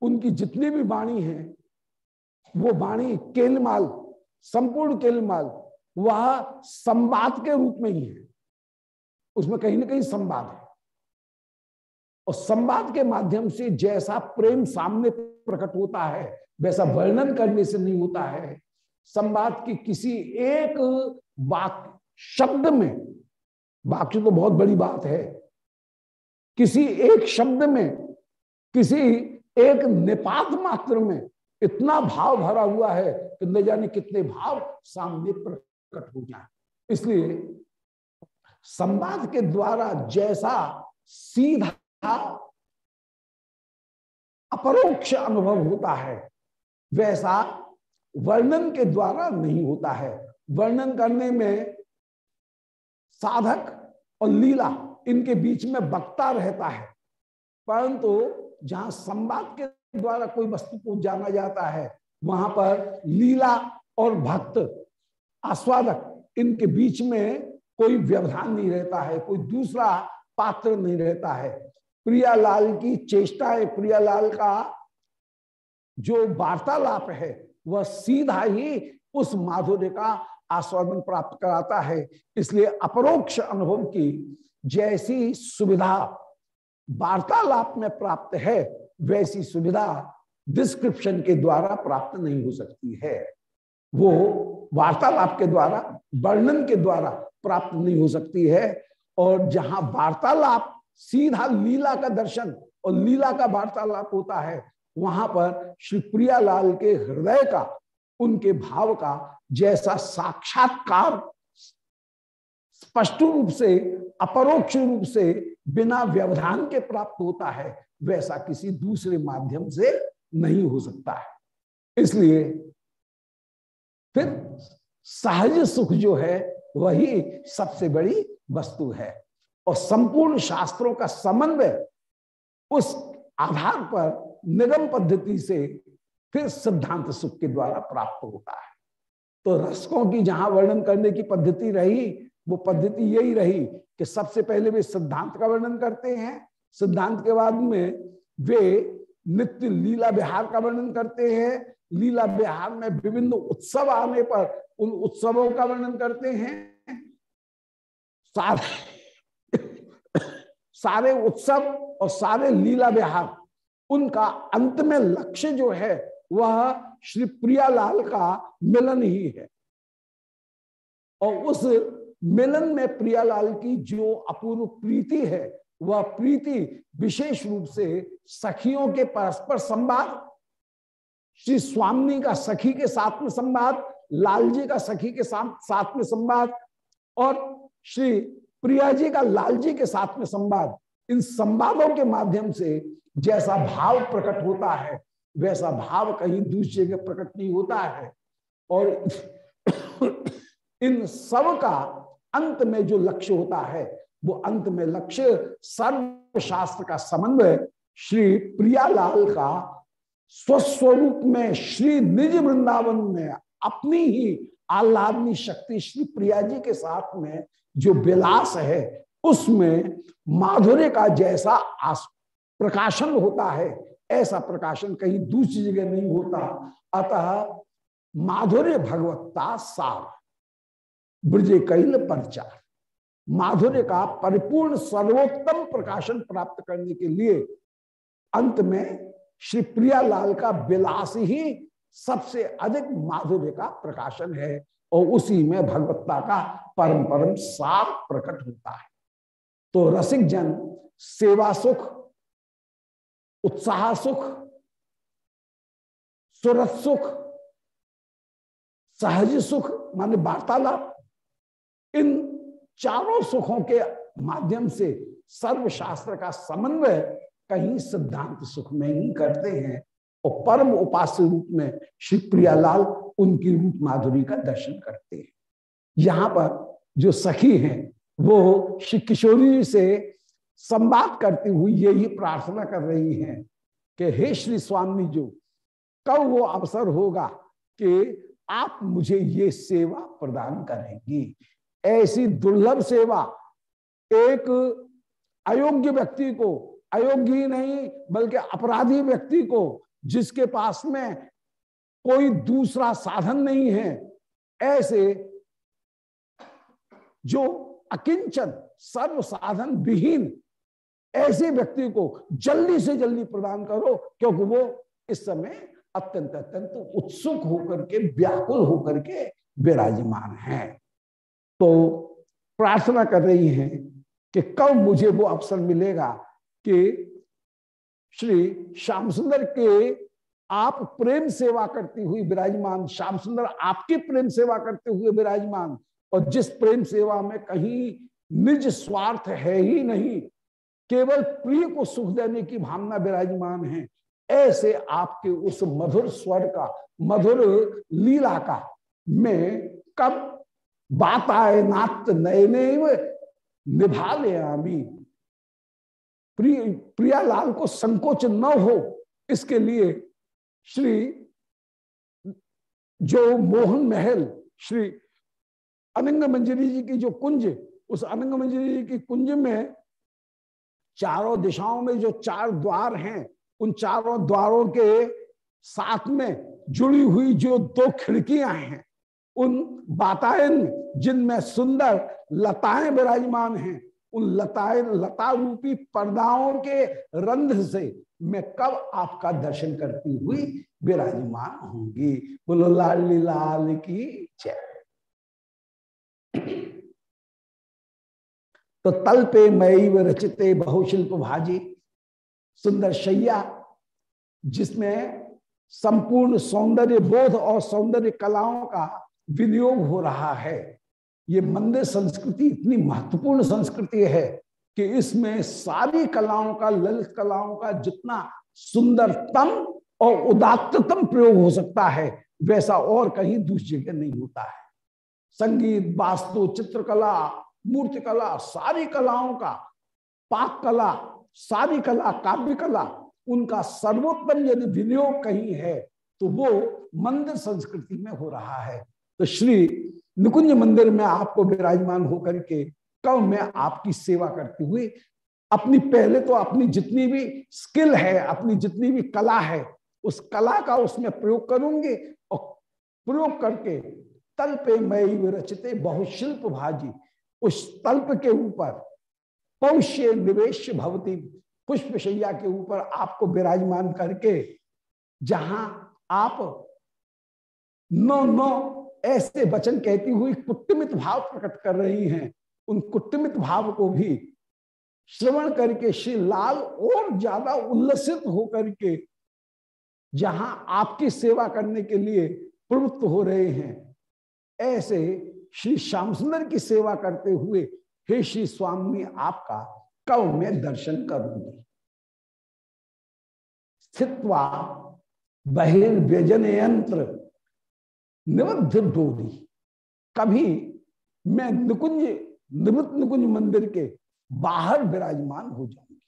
उनकी जितनी भी वाणी है, वो वाणी केलमाल, संपूर्ण केलमाल, वह संवाद के रूप में ही है। उसमें कहीं ना कहीं संवाद है। और संवाद के माध्यम से जैसा प्रेम सामने प्रकट होता है, वैसा वर्णन करने से नहीं होता है। संवाद की किसी एक वाक्य शब्द में, वाक्य तो बहुत बड़ी बात है, किसी एक शब्द में, किसी एक निपात मात्र में इतना भाव भरा हुआ है कि न जाने कितने भाव सामने प्रकट हो जाए। इसलिए संवाद के द्वारा जैसा सीधा अपरोक्ष अनुभव होता है, वैसा वर्णन के द्वारा नहीं होता है। वर्णन करने में साधक और लीला इनके बीच में वक्ता रहता है। परंतु जहाँ संवाद के द्वारा कोई वस्तु को जाना जाता है, वहाँ पर लीला और भक्त, आस्वादक इनके बीच में कोई व्यवधान नहीं रहता है, कोई दूसरा पात्र नहीं रहता है। प्रियालाल की चेष्टा है प्रियालाल का जो वार्तालाप है वह सीधा ही उस माधुर्य का आस्वादन प्राप्त कराता है। इसलिए अपरोक्ष अनुभव की जैसी सुविधा वार्तालाप में प्राप्त है, वैसी सुविधा डिस्क्रिप्शन के द्वारा प्राप्त नहीं हो सकती है। वो वार्तालाप के द्वारा, वर्णन के द्वारा प्राप्त नहीं हो सकती है। और जहाँ वार्तालाप सीधा लीला का दर्शन और लीला का वार्तालाप होता है वहाँ पर श्री प्रियालाल के हृदय का, उनके भाव का जैसा साक्षात्कार स्पष्ट रूप से, अपरोक्ष रूप से बिना व्यवधान के प्राप्त होता है, वैसा किसी दूसरे माध्यम से नहीं हो सकता है। इसलिए फिर सहज सुख जो है, वही सबसे बड़ी वस्तु है। और संपूर्ण शास्त्रों का समन्वय उस आधार पर निगम पद्धति से फिर सिद्धांत सुख के द्वारा प्राप्त होता है। तो रसकों की जहाँ वर्णन करने की पद्धति रही, वो पद्धति यही रही कि सबसे पहले वे सिद्धांत का वर्णन करते हैं। सिद्धांत के बाद में वे नित्य लीला विहार का वर्णन करते हैं। लीला विहार में विभिन्न उत्सव आने पर उन उत्सवों का वर्णन करते हैं। सारे सारे उत्सव और सारे लीला विहार उनका अंत में लक्ष्य जो है, वह श्री प्रियालाल का मिलन ही है। और उस मिलन में प्रियालाल की जो अपूर्व प्रीति है, वह प्रीति विशेष रूप से सखियों के परस्पर संवाद, श्री स्वामी का सखी के साथ में संवाद लाल जी का सखी के साथ साथ में संवाद, और श्री प्रिया जी का लाल जी के साथ में संवाद, इन संवादों के माध्यम से जैसा भाव प्रकट होता है, वैसा भाव कहीं दूसरी जगह प्रकट नहीं होता है। और इन सब का अंत में जो लक्ष्य होता है, वो अंत में लक्ष्य सर्वशास्त्र का समन्वय श्री प्रियालाल का स्वस्वरूप में श्री निज वृंदावन में अपनी ही आह्लादनी शक्ति श्री प्रिया जी के साथ में जो विलास है, उसमें माधुर्य का जैसा प्रकाशन होता है। ऐसा प्रकाशन कहीं दूसरी जगह नहीं होता। अतः माधुर्य भगवत्ता सार। ब्रजे कैल प्रचार। माधुर्य का परिपूर्ण सर्वोत्तम प्रकाशन प्राप्त करने के लिए अंत में श्री प्रियालाल का विलास ही सबसे अधिक माधुर्य का प्रकाशन है और उसी में भगवत्ता का परम परम सार प्रकट होता है। तो रसिक जन, सेवा सुख उत्साह सुख, सुरत सुख, सहज सुख, माने वार्तालाप, इन चारों सुखों के माध्यम से सर्वशास्त्र का समन्वय कहीं सिद्धांत सुख में ही करते हैं और परम उपास्य रूप में श्री प्रियालाल उनकी रूप माधुरी का दर्शन करते हैं। यहाँ पर जो सखी हैं, वो श्री किशोरी से संवाद करती हुई यही प्रार्थना कर रही हैं कि हे श्री स्वामी जो, कब वो अवसर होगा कि आप मुझे ये सेवा प्रदान करेंगी। ऐसी दुर्लभ सेवा एक अयोग्य व्यक्ति को, अयोग्य ही नहीं, बल्कि अपराधी व्यक्ति को, जिसके पास में कोई दूसरा साधन नहीं है, ऐसे जो अकिंचन सर्व साधन विहीन ऐसे व्यक्ति को जल्दी से जल्दी प्रदान करो, क्योंकि वो इस समय अत्यंत अत्यंत उत्सुक होकर के, व्याकुल होकर के विराजमान है। तो प्रार्थना कर रही हैं कि कब मुझे वो अवसर मिलेगा कि श्री श्याम सुंदर के आप प्रेम सेवा करती हुई विराजमान, श्याम सुंदर आपकी प्रेम सेवा करते हुए विराजमान, और जिस प्रेम सेवा में कहीं निज स्वार्थ है ही नहीं केवल प्रिय को सुख देने की भावना विराजमान है। ऐसे आपके उस मधुर स्वर का, मधुर लीला का मैं कब बात आए नात नए निभा ले आमी प्रिय, प्रियालाल को संकोच न हो, इसके लिए श्री जो मोहन महल, श्री अनंग मंजरी जी की जो कुंज, उस अनंग मंजरी जी की कुंज में चारों दिशाओं में जो चार द्वार हैं, उन चारों द्वारों के साथ में जुड़ी हुई जो दो खिड़कियाँ हैं, उन बातायन जिनमें सुंदर लताएँ विराजमान हैं, उन लताएँ लता रूपी पर्दाओं के रंध्र से मैं कब आपका दर्शन करती हुई विराजमान होंगी। बोलो, लाल लाल की जय। तो तल पे मई रचिते बहुशिल्प भाजी, सुंदर शैया, जिसमें संपूर्ण सौंदर्य बोध और सौंदर्य कलाओं का विनियोग हो रहा है। ये मंदिर संस्कृति इतनी महत्वपूर्ण संस्कृति है कि इसमें सारी कलाओं का, ललित कलाओं का जितना सुंदरतम और उदात्तम प्रयोग हो सकता है, वैसा और कहीं दूसरी जगह नहीं होता है। संगीत, वास्तु, चित्रकला मूर्ति कला सारी कलाओं का पाक कला सारी कला काव्य कला उनका सर्वोत्तम यदि विनियोग कहीं है तो वो मंदिर संस्कृति में हो रहा है। तो श्री निकुंज मंदिर में आपको विराजमान होकर के कब मैं आपकी सेवा करती हुई, अपनी पहले तो अपनी जितनी भी स्किल है, अपनी जितनी भी कला है, उस कला का उसमें प्रयोग करूँगी और प्रयोग करके तल पे मई विरचते बहुशिल्प भाजी उस तल्प के ऊपर, पौष्य निवेश भवती पुष्पशैया के ऊपर आपको विराजमान करके, जहाँ आप नो नो ऐसे वचन कहती हुई कुटमित भाव प्रकट कर रही हैं, उन कुटमित भाव को भी श्रवण करके श्री लाल और ज़्यादा उल्लसित होकर के, जहाँ आपकी सेवा करने के लिए प्रवृत्त हो रहे हैं, ऐसे श्री श्याम सुंदर की सेवा करते हुए, हे श्री स्वामी, आपका कब मैं दर्शन करूँगी? स्थित्वा बहिर्व्यजन यंत्र निबद्ध डोरी कभी मैं निकुंज, निवृत्त निकुंज मंदिर के बाहर विराजमान हो जाऊँगी।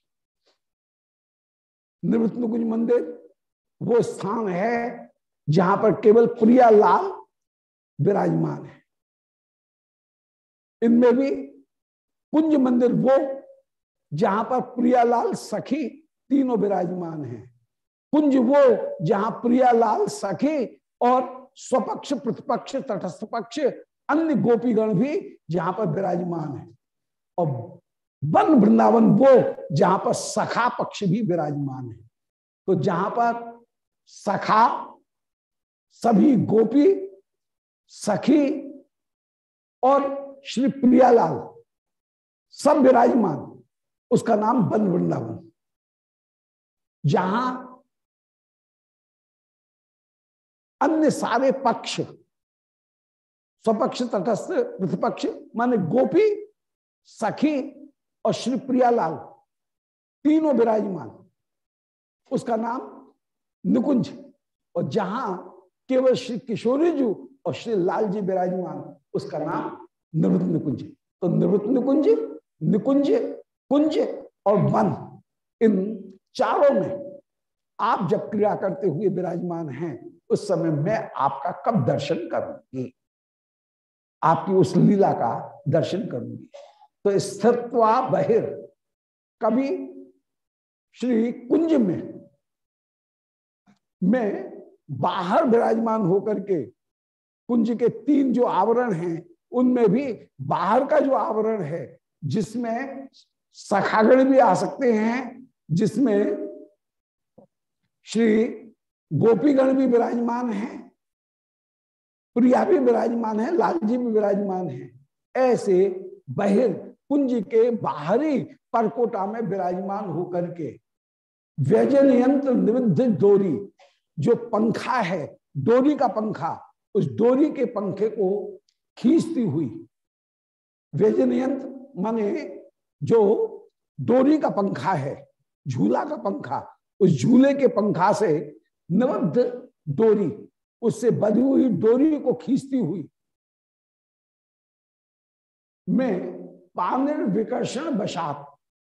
निवृत्त निकुंज मंदिर वो स्थान है जहाँ पर केवल प्रिया लाल विराजमान है। इनमें भी कुंज मंदिर वो जहाँ पर प्रियालाल सखी तीनों विराजमान हैं। कुंज वो जहाँ प्रियालाल सखी और स्वपक्ष, प्रतिपक्ष तटस्थ पक्ष अन्य गोपीगण भी जहाँ पर विराजमान है। और वन वृंदावन वो जहाँ पर सखा पक्ष भी विराजमान है। तो जहाँ पर सखा, सभी गोपी, सखी और श्री प्रियालाल, सब विराजमान, उसका नाम वन वृंदावन। जहाँ अन्य सारे पक्ष, स्वपक्ष, तटस्थ, प्रतिपक्ष, माने गोपी, सखी और श्री प्रियालाल, तीनों विराजमान। उसका नाम निकुंज। और जहाँ केवल श्री किशोरी जी और श्री लाल जी विराजमान, उसका नाम निवृत्त निकुंज। तो निवृत्त निकुंज निकुंज, कुंज और वन, इन चारों में आप जब क्रिया करते हुए विराजमान हैं, उस समय मैं आपका कब दर्शन करूँगी? आपकी उस लीला का दर्शन करूँगी। तो स्थित्वा बहिर, कभी श्री कुंज में मैं बाहर विराजमान होकर के कुंज के तीन जो आवरण हैं उनमें भी बाहर का जो आवरण है, जिसमें सखागण भी आ सकते हैं, जिसमें श्री गोपीगण भी विराजमान है, प्रिया भी विराजमान है लाल जी भी विराजमान है, ऐसे बहिर कुंज के बाहरी परकोटा में विराजमान होकर के व्यजन यंत्र निविध डोरी, जो पंखा है, डोरी का पंखा, उस डोरी के पंखे को खींचती हुई। व्यजन यंत्र, माने जो डोरी का पंखा है, झूला का पंखा, उस झूले के पंखा से नवद्ध डोरी, उससे बधी हुई डोरी को खींचती हुई। मैं पानिर विकर्षण बसात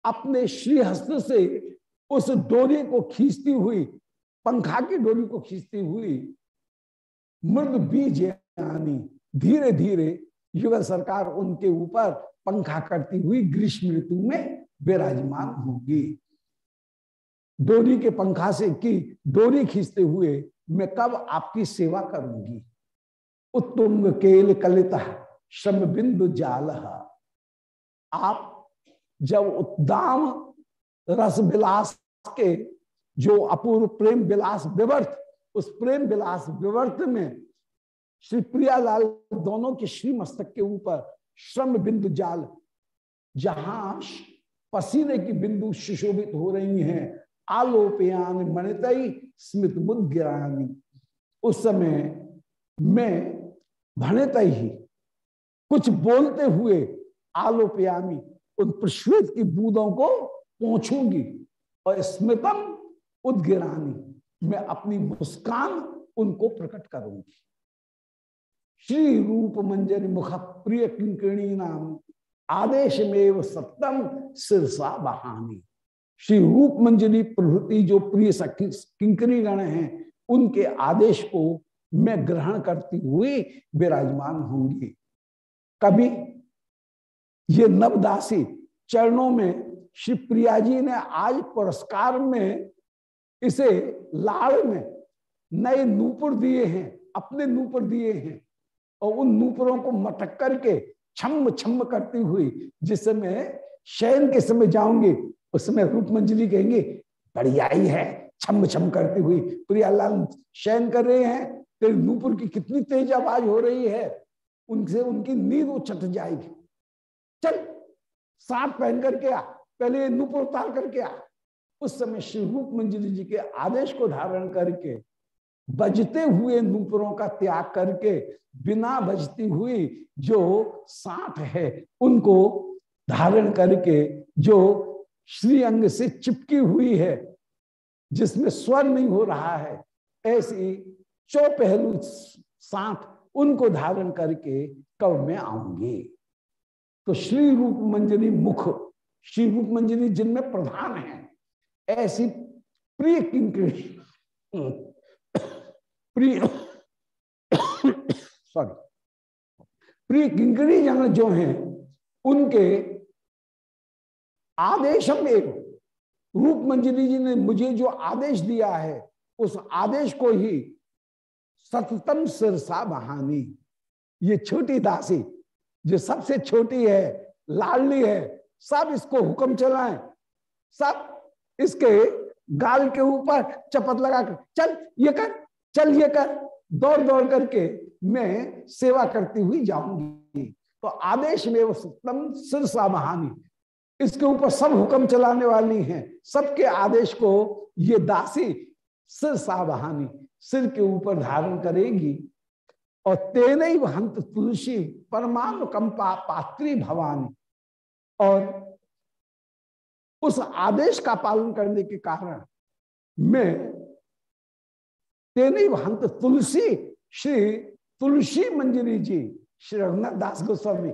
अपने श्रीहस्त से उस डोरी को खींचती हुई, पंखा की डोरी को खींचती हुई, मृद बीज यानी धीरे धीरे युगल सरकार उनके ऊपर पंखा करती हुई ग्रीष्म ऋतु में विराजमान होगी। डोरी के पंखा से की डोरी खींचते हुए मैं कब आपकी सेवा करूँगी? उत्तुंग केल कलित श्रम बिंदु जाल आप जब उद्दाम रस विलास के जो अपूर्व प्रेम विलास विवर्त, उस प्रेम विलास विवर्त में श्री प्रियालाल दोनों के श्री मस्तक के ऊपर श्रम बिंदु जाल जहाँ पसीने की बिंदु सुशोभित हो रही हैं। आलोपयान मणितई, स्मित बुद्ध गिरानी। उस समय मैं भणित ही कुछ बोलते हुए आलोपयामी उन प्रश्वेत की बूंदों को पहुंचूँगी और स्मितम उदगिरानी मैं अपनी मुस्कान उनको प्रकट करूँगी। श्री रूप मंजरी मुख प्रिय किंकिणी नाम आदेश में सत्यम सिरसा बहानी। श्री रूप मंजरी प्रभृति जो प्रिय किंकरी गण हैं, उनके आदेश को मैं ग्रहण करती हुई विराजमान होंगी। कभी ये नवदासी चरणों में श्री प्रिया जी ने आज पुरस्कार में इसे लाड़ में नए नूपुर दिए हैं, अपने नूपुर दिए हैं। और उन नूपुरों को मटक करके छम छम करती हुई, जिस समय शयन के समय जाऊँगी, उस समय रूप मंजली कहेंगे बढ़ियाई है छम छम करती हुई। प्रियालाल शयन कर रहे हैं तेरे नूपुर की कितनी तेज आवाज़ हो रही है, उनसे उनकी नींद उछट जाएगी। चल, साथ पहन करके आ, पहले नूपुर उतार करके आ। उस समय श्री रूप मंजिली जी के आदेश को धारण करके बजते हुए नूपुरों का त्याग करके, बिना बजती हुई जो साठ है, उनको धारण करके जो श्री अंग से चिपकी हुई है, जिसमें स्वर नहीं हो रहा है, ऐसी चौपहलू साथ उनको धारण करके कब में आऊँगी। तो श्री रूप मंजरी मुख, श्री रूप मंजरी जिनमें प्रधान है, ऐसी प्रिय किंकरी प्रिय सॉरी, प्रिय किंकरी जन जो हैं, उनके आदेशम एक, रूप मंजरी जी ने मुझे जो आदेश दिया है, उस आदेश को ही सततम सिरसा बहानी। ये छोटी दासी, जो सबसे छोटी है, लाडली है, सब इसको हुक्म चलाएँ, सब इसके गाल के ऊपर चपत लगा कर चल, ये कर। चल ये कर, दौड़ दौड़ करके मैं सेवा करती हुई जाऊँगी। तो आदेश में वो सतम सिरसा बहानी इसके ऊपर सब हुक्म चलाने वाली हैं। सबके आदेश को ये दासी सिर सावहानी सिर के ऊपर धारण करेगी। और तेन हंत तुलसी परमाणु कंपा पात्री भवानी। और उस आदेश का पालन करने के कारण मैं तेन हंत तुलसी, श्री तुलसी मंजरी जी, श्री रघुनाथ दास गोस्वामी।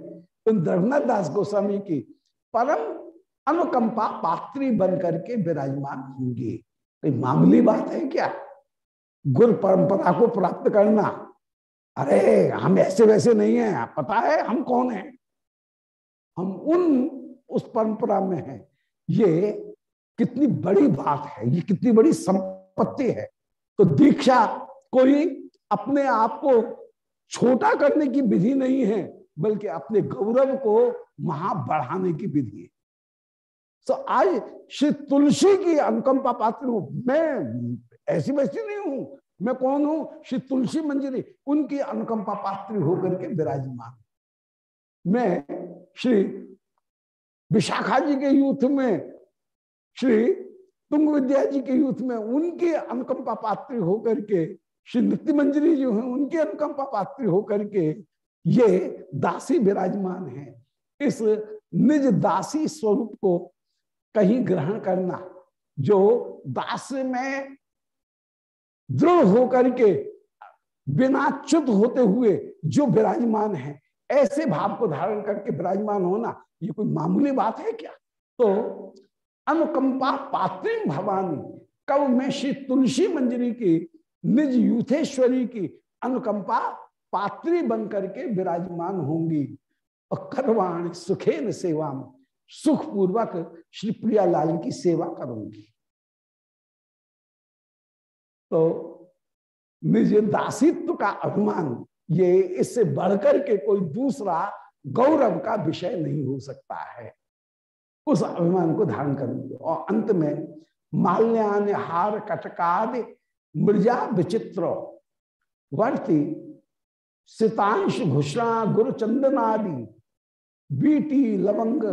उन रघुनाथ दास गोस्वामी की परम अनुकंपा पात्री बन करके विराजमान होंगे। मामूली बात है क्या? गुरु परंपरा को प्राप्त करना। अरे, हम ऐसे वैसे नहीं है। पता है हम कौन है? हम उन, उस परंपरा में हैं। ये कितनी बड़ी बात है। ये कितनी बड़ी संपत्ति है। तो दीक्षा कोई अपने आप को छोटा करने की विधि नहीं है, बल्कि अपने गौरव को महा बढ़ाने की विधि है। तो आज श्री तुलसी की अनुकंपा पात्र हूँ। मैं ऐसी वैसी नहीं हूँ। मैं कौन हूँ? श्री तुलसी मंजरी, उनकी अनुकंपा पात्र होकर के विराजमान। मैं श्री विशाखा जी के यूथ में श्री तुंग विद्या जी के यूथ में उनके अनुकंपा पात्र होकर के, श्री नित्य मंजरी जो है, उनके अनुकंपा पात्र होकर के ये दासी विराजमान है। इस निज दासी स्वरूप को कहीं ग्रहण करना, जो दास में दृढ़ होकर के, बिना च्युत होते हुए जो विराजमान है, ऐसे भाव को धारण करके विराजमान होना, ये कोई मामूली बात है क्या? तो अनुकंपा पात्री भवानी। कब मैं श्री तुलसी मंजरी की, निज यूथेश्वरी की अनुकंपा पात्री बन करके विराजमान होंगी। और करवाण सुखेन सेवा में सुख पूर्वक श्री प्रियालाल की सेवा करूँगी। तो निज दासित्व का अभिमान, ये इससे बढ़कर के कोई दूसरा गौरव का विषय नहीं हो सकता है। उस अभिमान को धारण करूँगी और अंत में माल्यान हार, कटकाद, मृजा विचित्र, वर्ती, सितांश भूषणा गुरु चंदनादि बीटी, लवंग,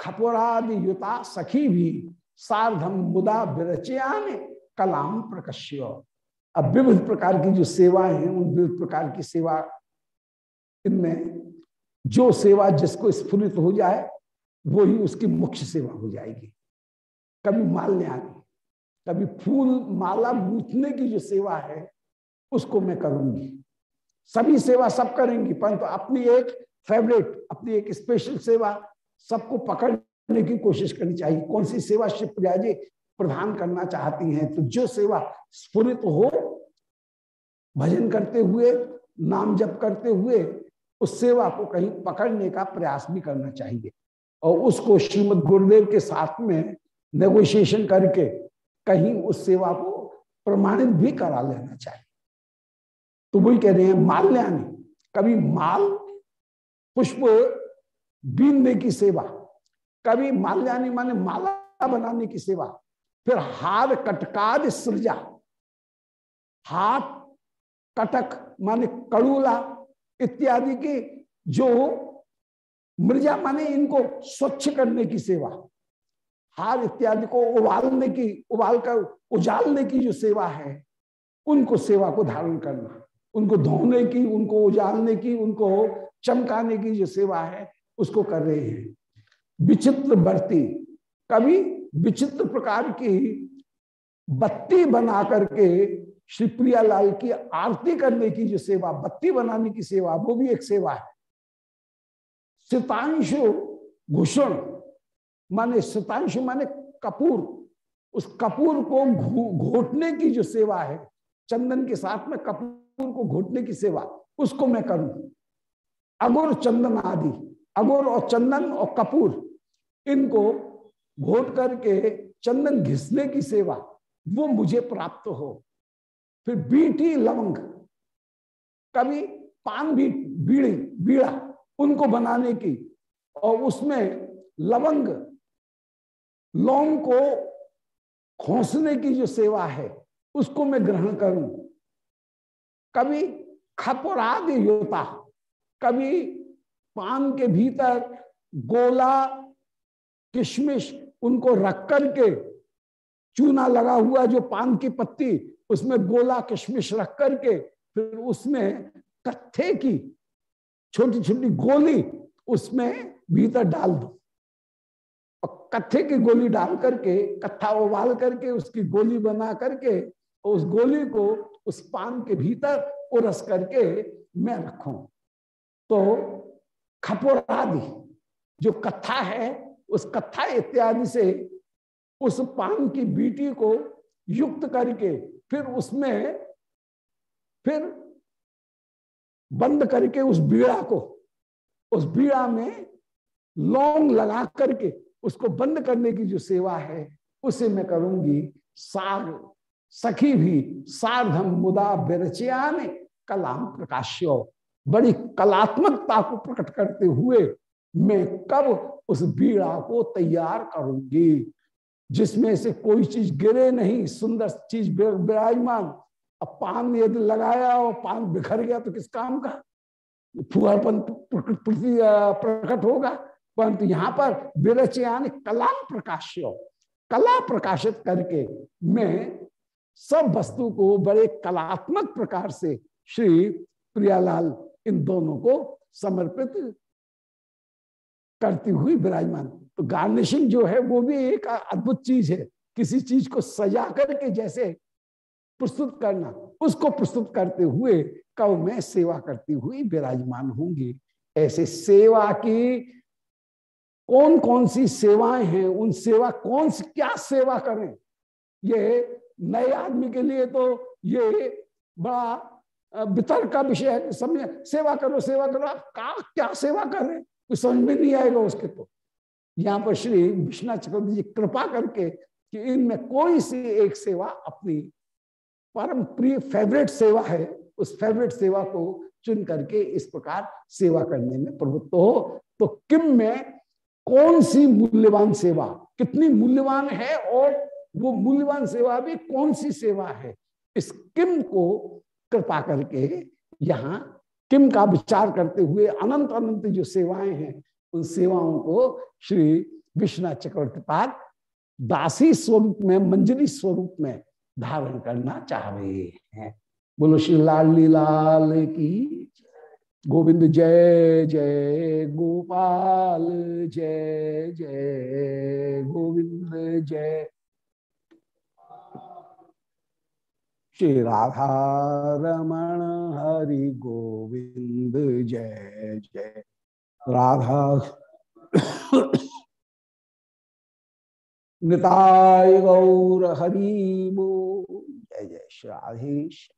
खपुरादि, युता, सखी भी सार्धम मुदा विरचयान कलाम प्रकश्य। अब विविध प्रकार की जो सेवाएँ हैं, उन विविध प्रकार की सेवा, इनमें जो सेवा जिसको स्फुरित हो जाए वो ही उसकी मुख्य सेवा हो जाएगी। कभी माल्यानी कभी फूल माला गूंथने की जो सेवा है, उसको मैं करूँगी। सभी सेवा सब करेंगी, परंतु तो अपनी एक फेवरेट अपनी एक स्पेशल सेवा सबको पकड़ने की कोशिश करनी चाहिए। कौन सी सेवा शिव प्रिया जी प्रदान करना चाहती हैं? तो जो सेवा स्फुरित हो, भजन करते हुए, नाम जप करते हुए, उस सेवा को कहीं पकड़ने का प्रयास भी करना चाहिए। और उसको श्रीमद गुरुदेव के साथ में नेगोशिएशन करके कहीं उस सेवा को प्रमाणित भी करा लेना चाहिए। तो वही कह रहे हैं, माल माल्यानी कभी माल, पुष्प, बीनने की सेवा। कभी माल माल्यानी माने माला बनाने की सेवा। फिर हार कटकाद सृजा। हाथ, कटक माने कड़ूला इत्यादि की जो मृजा माने इनको स्वच्छ करने की सेवा, हार इत्यादि को उबालने की, उबाल कर उजालने की जो सेवा है, उनको सेवा को धारण करना, उनको धोने की, उनको उजालने की, उनको चमकाने की जो सेवा है, उसको कर रहे हैं। विचित्र बर्ती कभी विचित्र प्रकार की बत्ती बना करके श्री प्रियालाल की आरती करने की जो सेवा, बत्ती बनाने की सेवा, वो भी एक सेवा है। सितांशु भूषण, माने सितांशु माने कपूर। उस कपूर को घोटने की जो सेवा है, चंदन के साथ में कपूर को घोटने की सेवा, उसको मैं करूँ। अगुर चंदन आदि, अगुर और चंदन और कपूर, इनको घोट करके चंदन घिसने की सेवा, वो मुझे प्राप्त हो। फिर बीटी लवंग, कभी पान भी, बीड़ी, बीड़ा उनको बनाने की और उसमें लवंग, लौंग को खोसने की जो सेवा है, उसको मैं ग्रहण करूँ। कभी खपराद योता, कभी पान के भीतर गोला, किशमिश, उनको रख करके चूना लगा हुआ जो पान की पत्ती, उसमें गोला, किशमिश रख करके, फिर उसमें कत्थे की छोटी छोटी गोली उसमें भीतर डाल दो। और कत्थे की गोली डाल करके कत्था उबाल करके, उसकी गोली बना करके उस गोली को उस पान के भीतर उरस करके मैं रखू। तो खपोरादि जो कथा है, उस कथा इत्यादि से उस पान की बीटी को युक्त करके, फिर उसमें, फिर बंद करके उस बीड़ा को, उस बीड़ा में लौंग लगा करके उसको बंद करने की जो सेवा है, उसे मैं करूँगी सार। सखी भी सार्धम मुदा बिरचिया ने कलाम प्रकाश्यो। बड़ी कलात्मकता को प्रकट करते हुए मैं कब उस बीड़ा को तैयार करूँगी, जिसमें से कोई चीज़ गिरे नहीं, सुंदर चीज़ विराजमान। अब पान यदि लगाया और पान बिखर गया तो किस काम का? फुहारपन प्रकट होगा। परंतु यहाँ पर विरचयान कला प्रकाश्य, कला प्रकाशित करके मैं सब वस्तु को बड़े कलात्मक प्रकार से श्री प्रियालाल इन दोनों को समर्पित करती हुई विराजमान। तो गार्निशिंग जो है वो भी एक अद्भुत चीज़ है। किसी चीज़ को सजा करके जैसे प्रस्तुत करना। उसको प्रस्तुत करते हुए कब मैं सेवा करती हुई विराजमान होंगी। ऐसे सेवा की कौन कौन सी सेवाएँ हैं? उन सेवा कौन सी, क्या सेवा करें? ये नए आदमी के लिए तो ये बड़ा वितर्क का विषय है। समझे? सेवा करो सेवा करो। आप का, क्या सेवा कर रहे हैं? समझ में नहीं आएगा उसके तो। यहाँ पर श्री विष्णा चक्रवर्ती जी कृपा करके कि इनमें कोई सी एक सेवा अपनी परम प्रिय फेवरेट सेवा है, उस फेवरेट सेवा को चुन करके इस प्रकार सेवा करने में प्रवृत्त हो। तो किम में कौन सी मूल्यवान सेवा, कितनी मूल्यवान है और वो मूल्यवान सेवा भी कौन सी सेवा है, इस किम को कृपा करके यहाँ किम का विचार करते हुए अनंत अनंत जो सेवाएँ हैं, उन सेवाओं को श्री विश्वनाथ चक्रवर्ती पाद दासी स्वरूप में, मंजरी स्वरूप में धारण करना चाह रहे हैं। बोलो श्री लाल लाल की गोविंद जय जय गोपाल, जय जय गोविंद, जय। श्री राधा रमण हरि गोविंद, जय जय। राधा निताय गौर हरी जय जय श्री राधेश।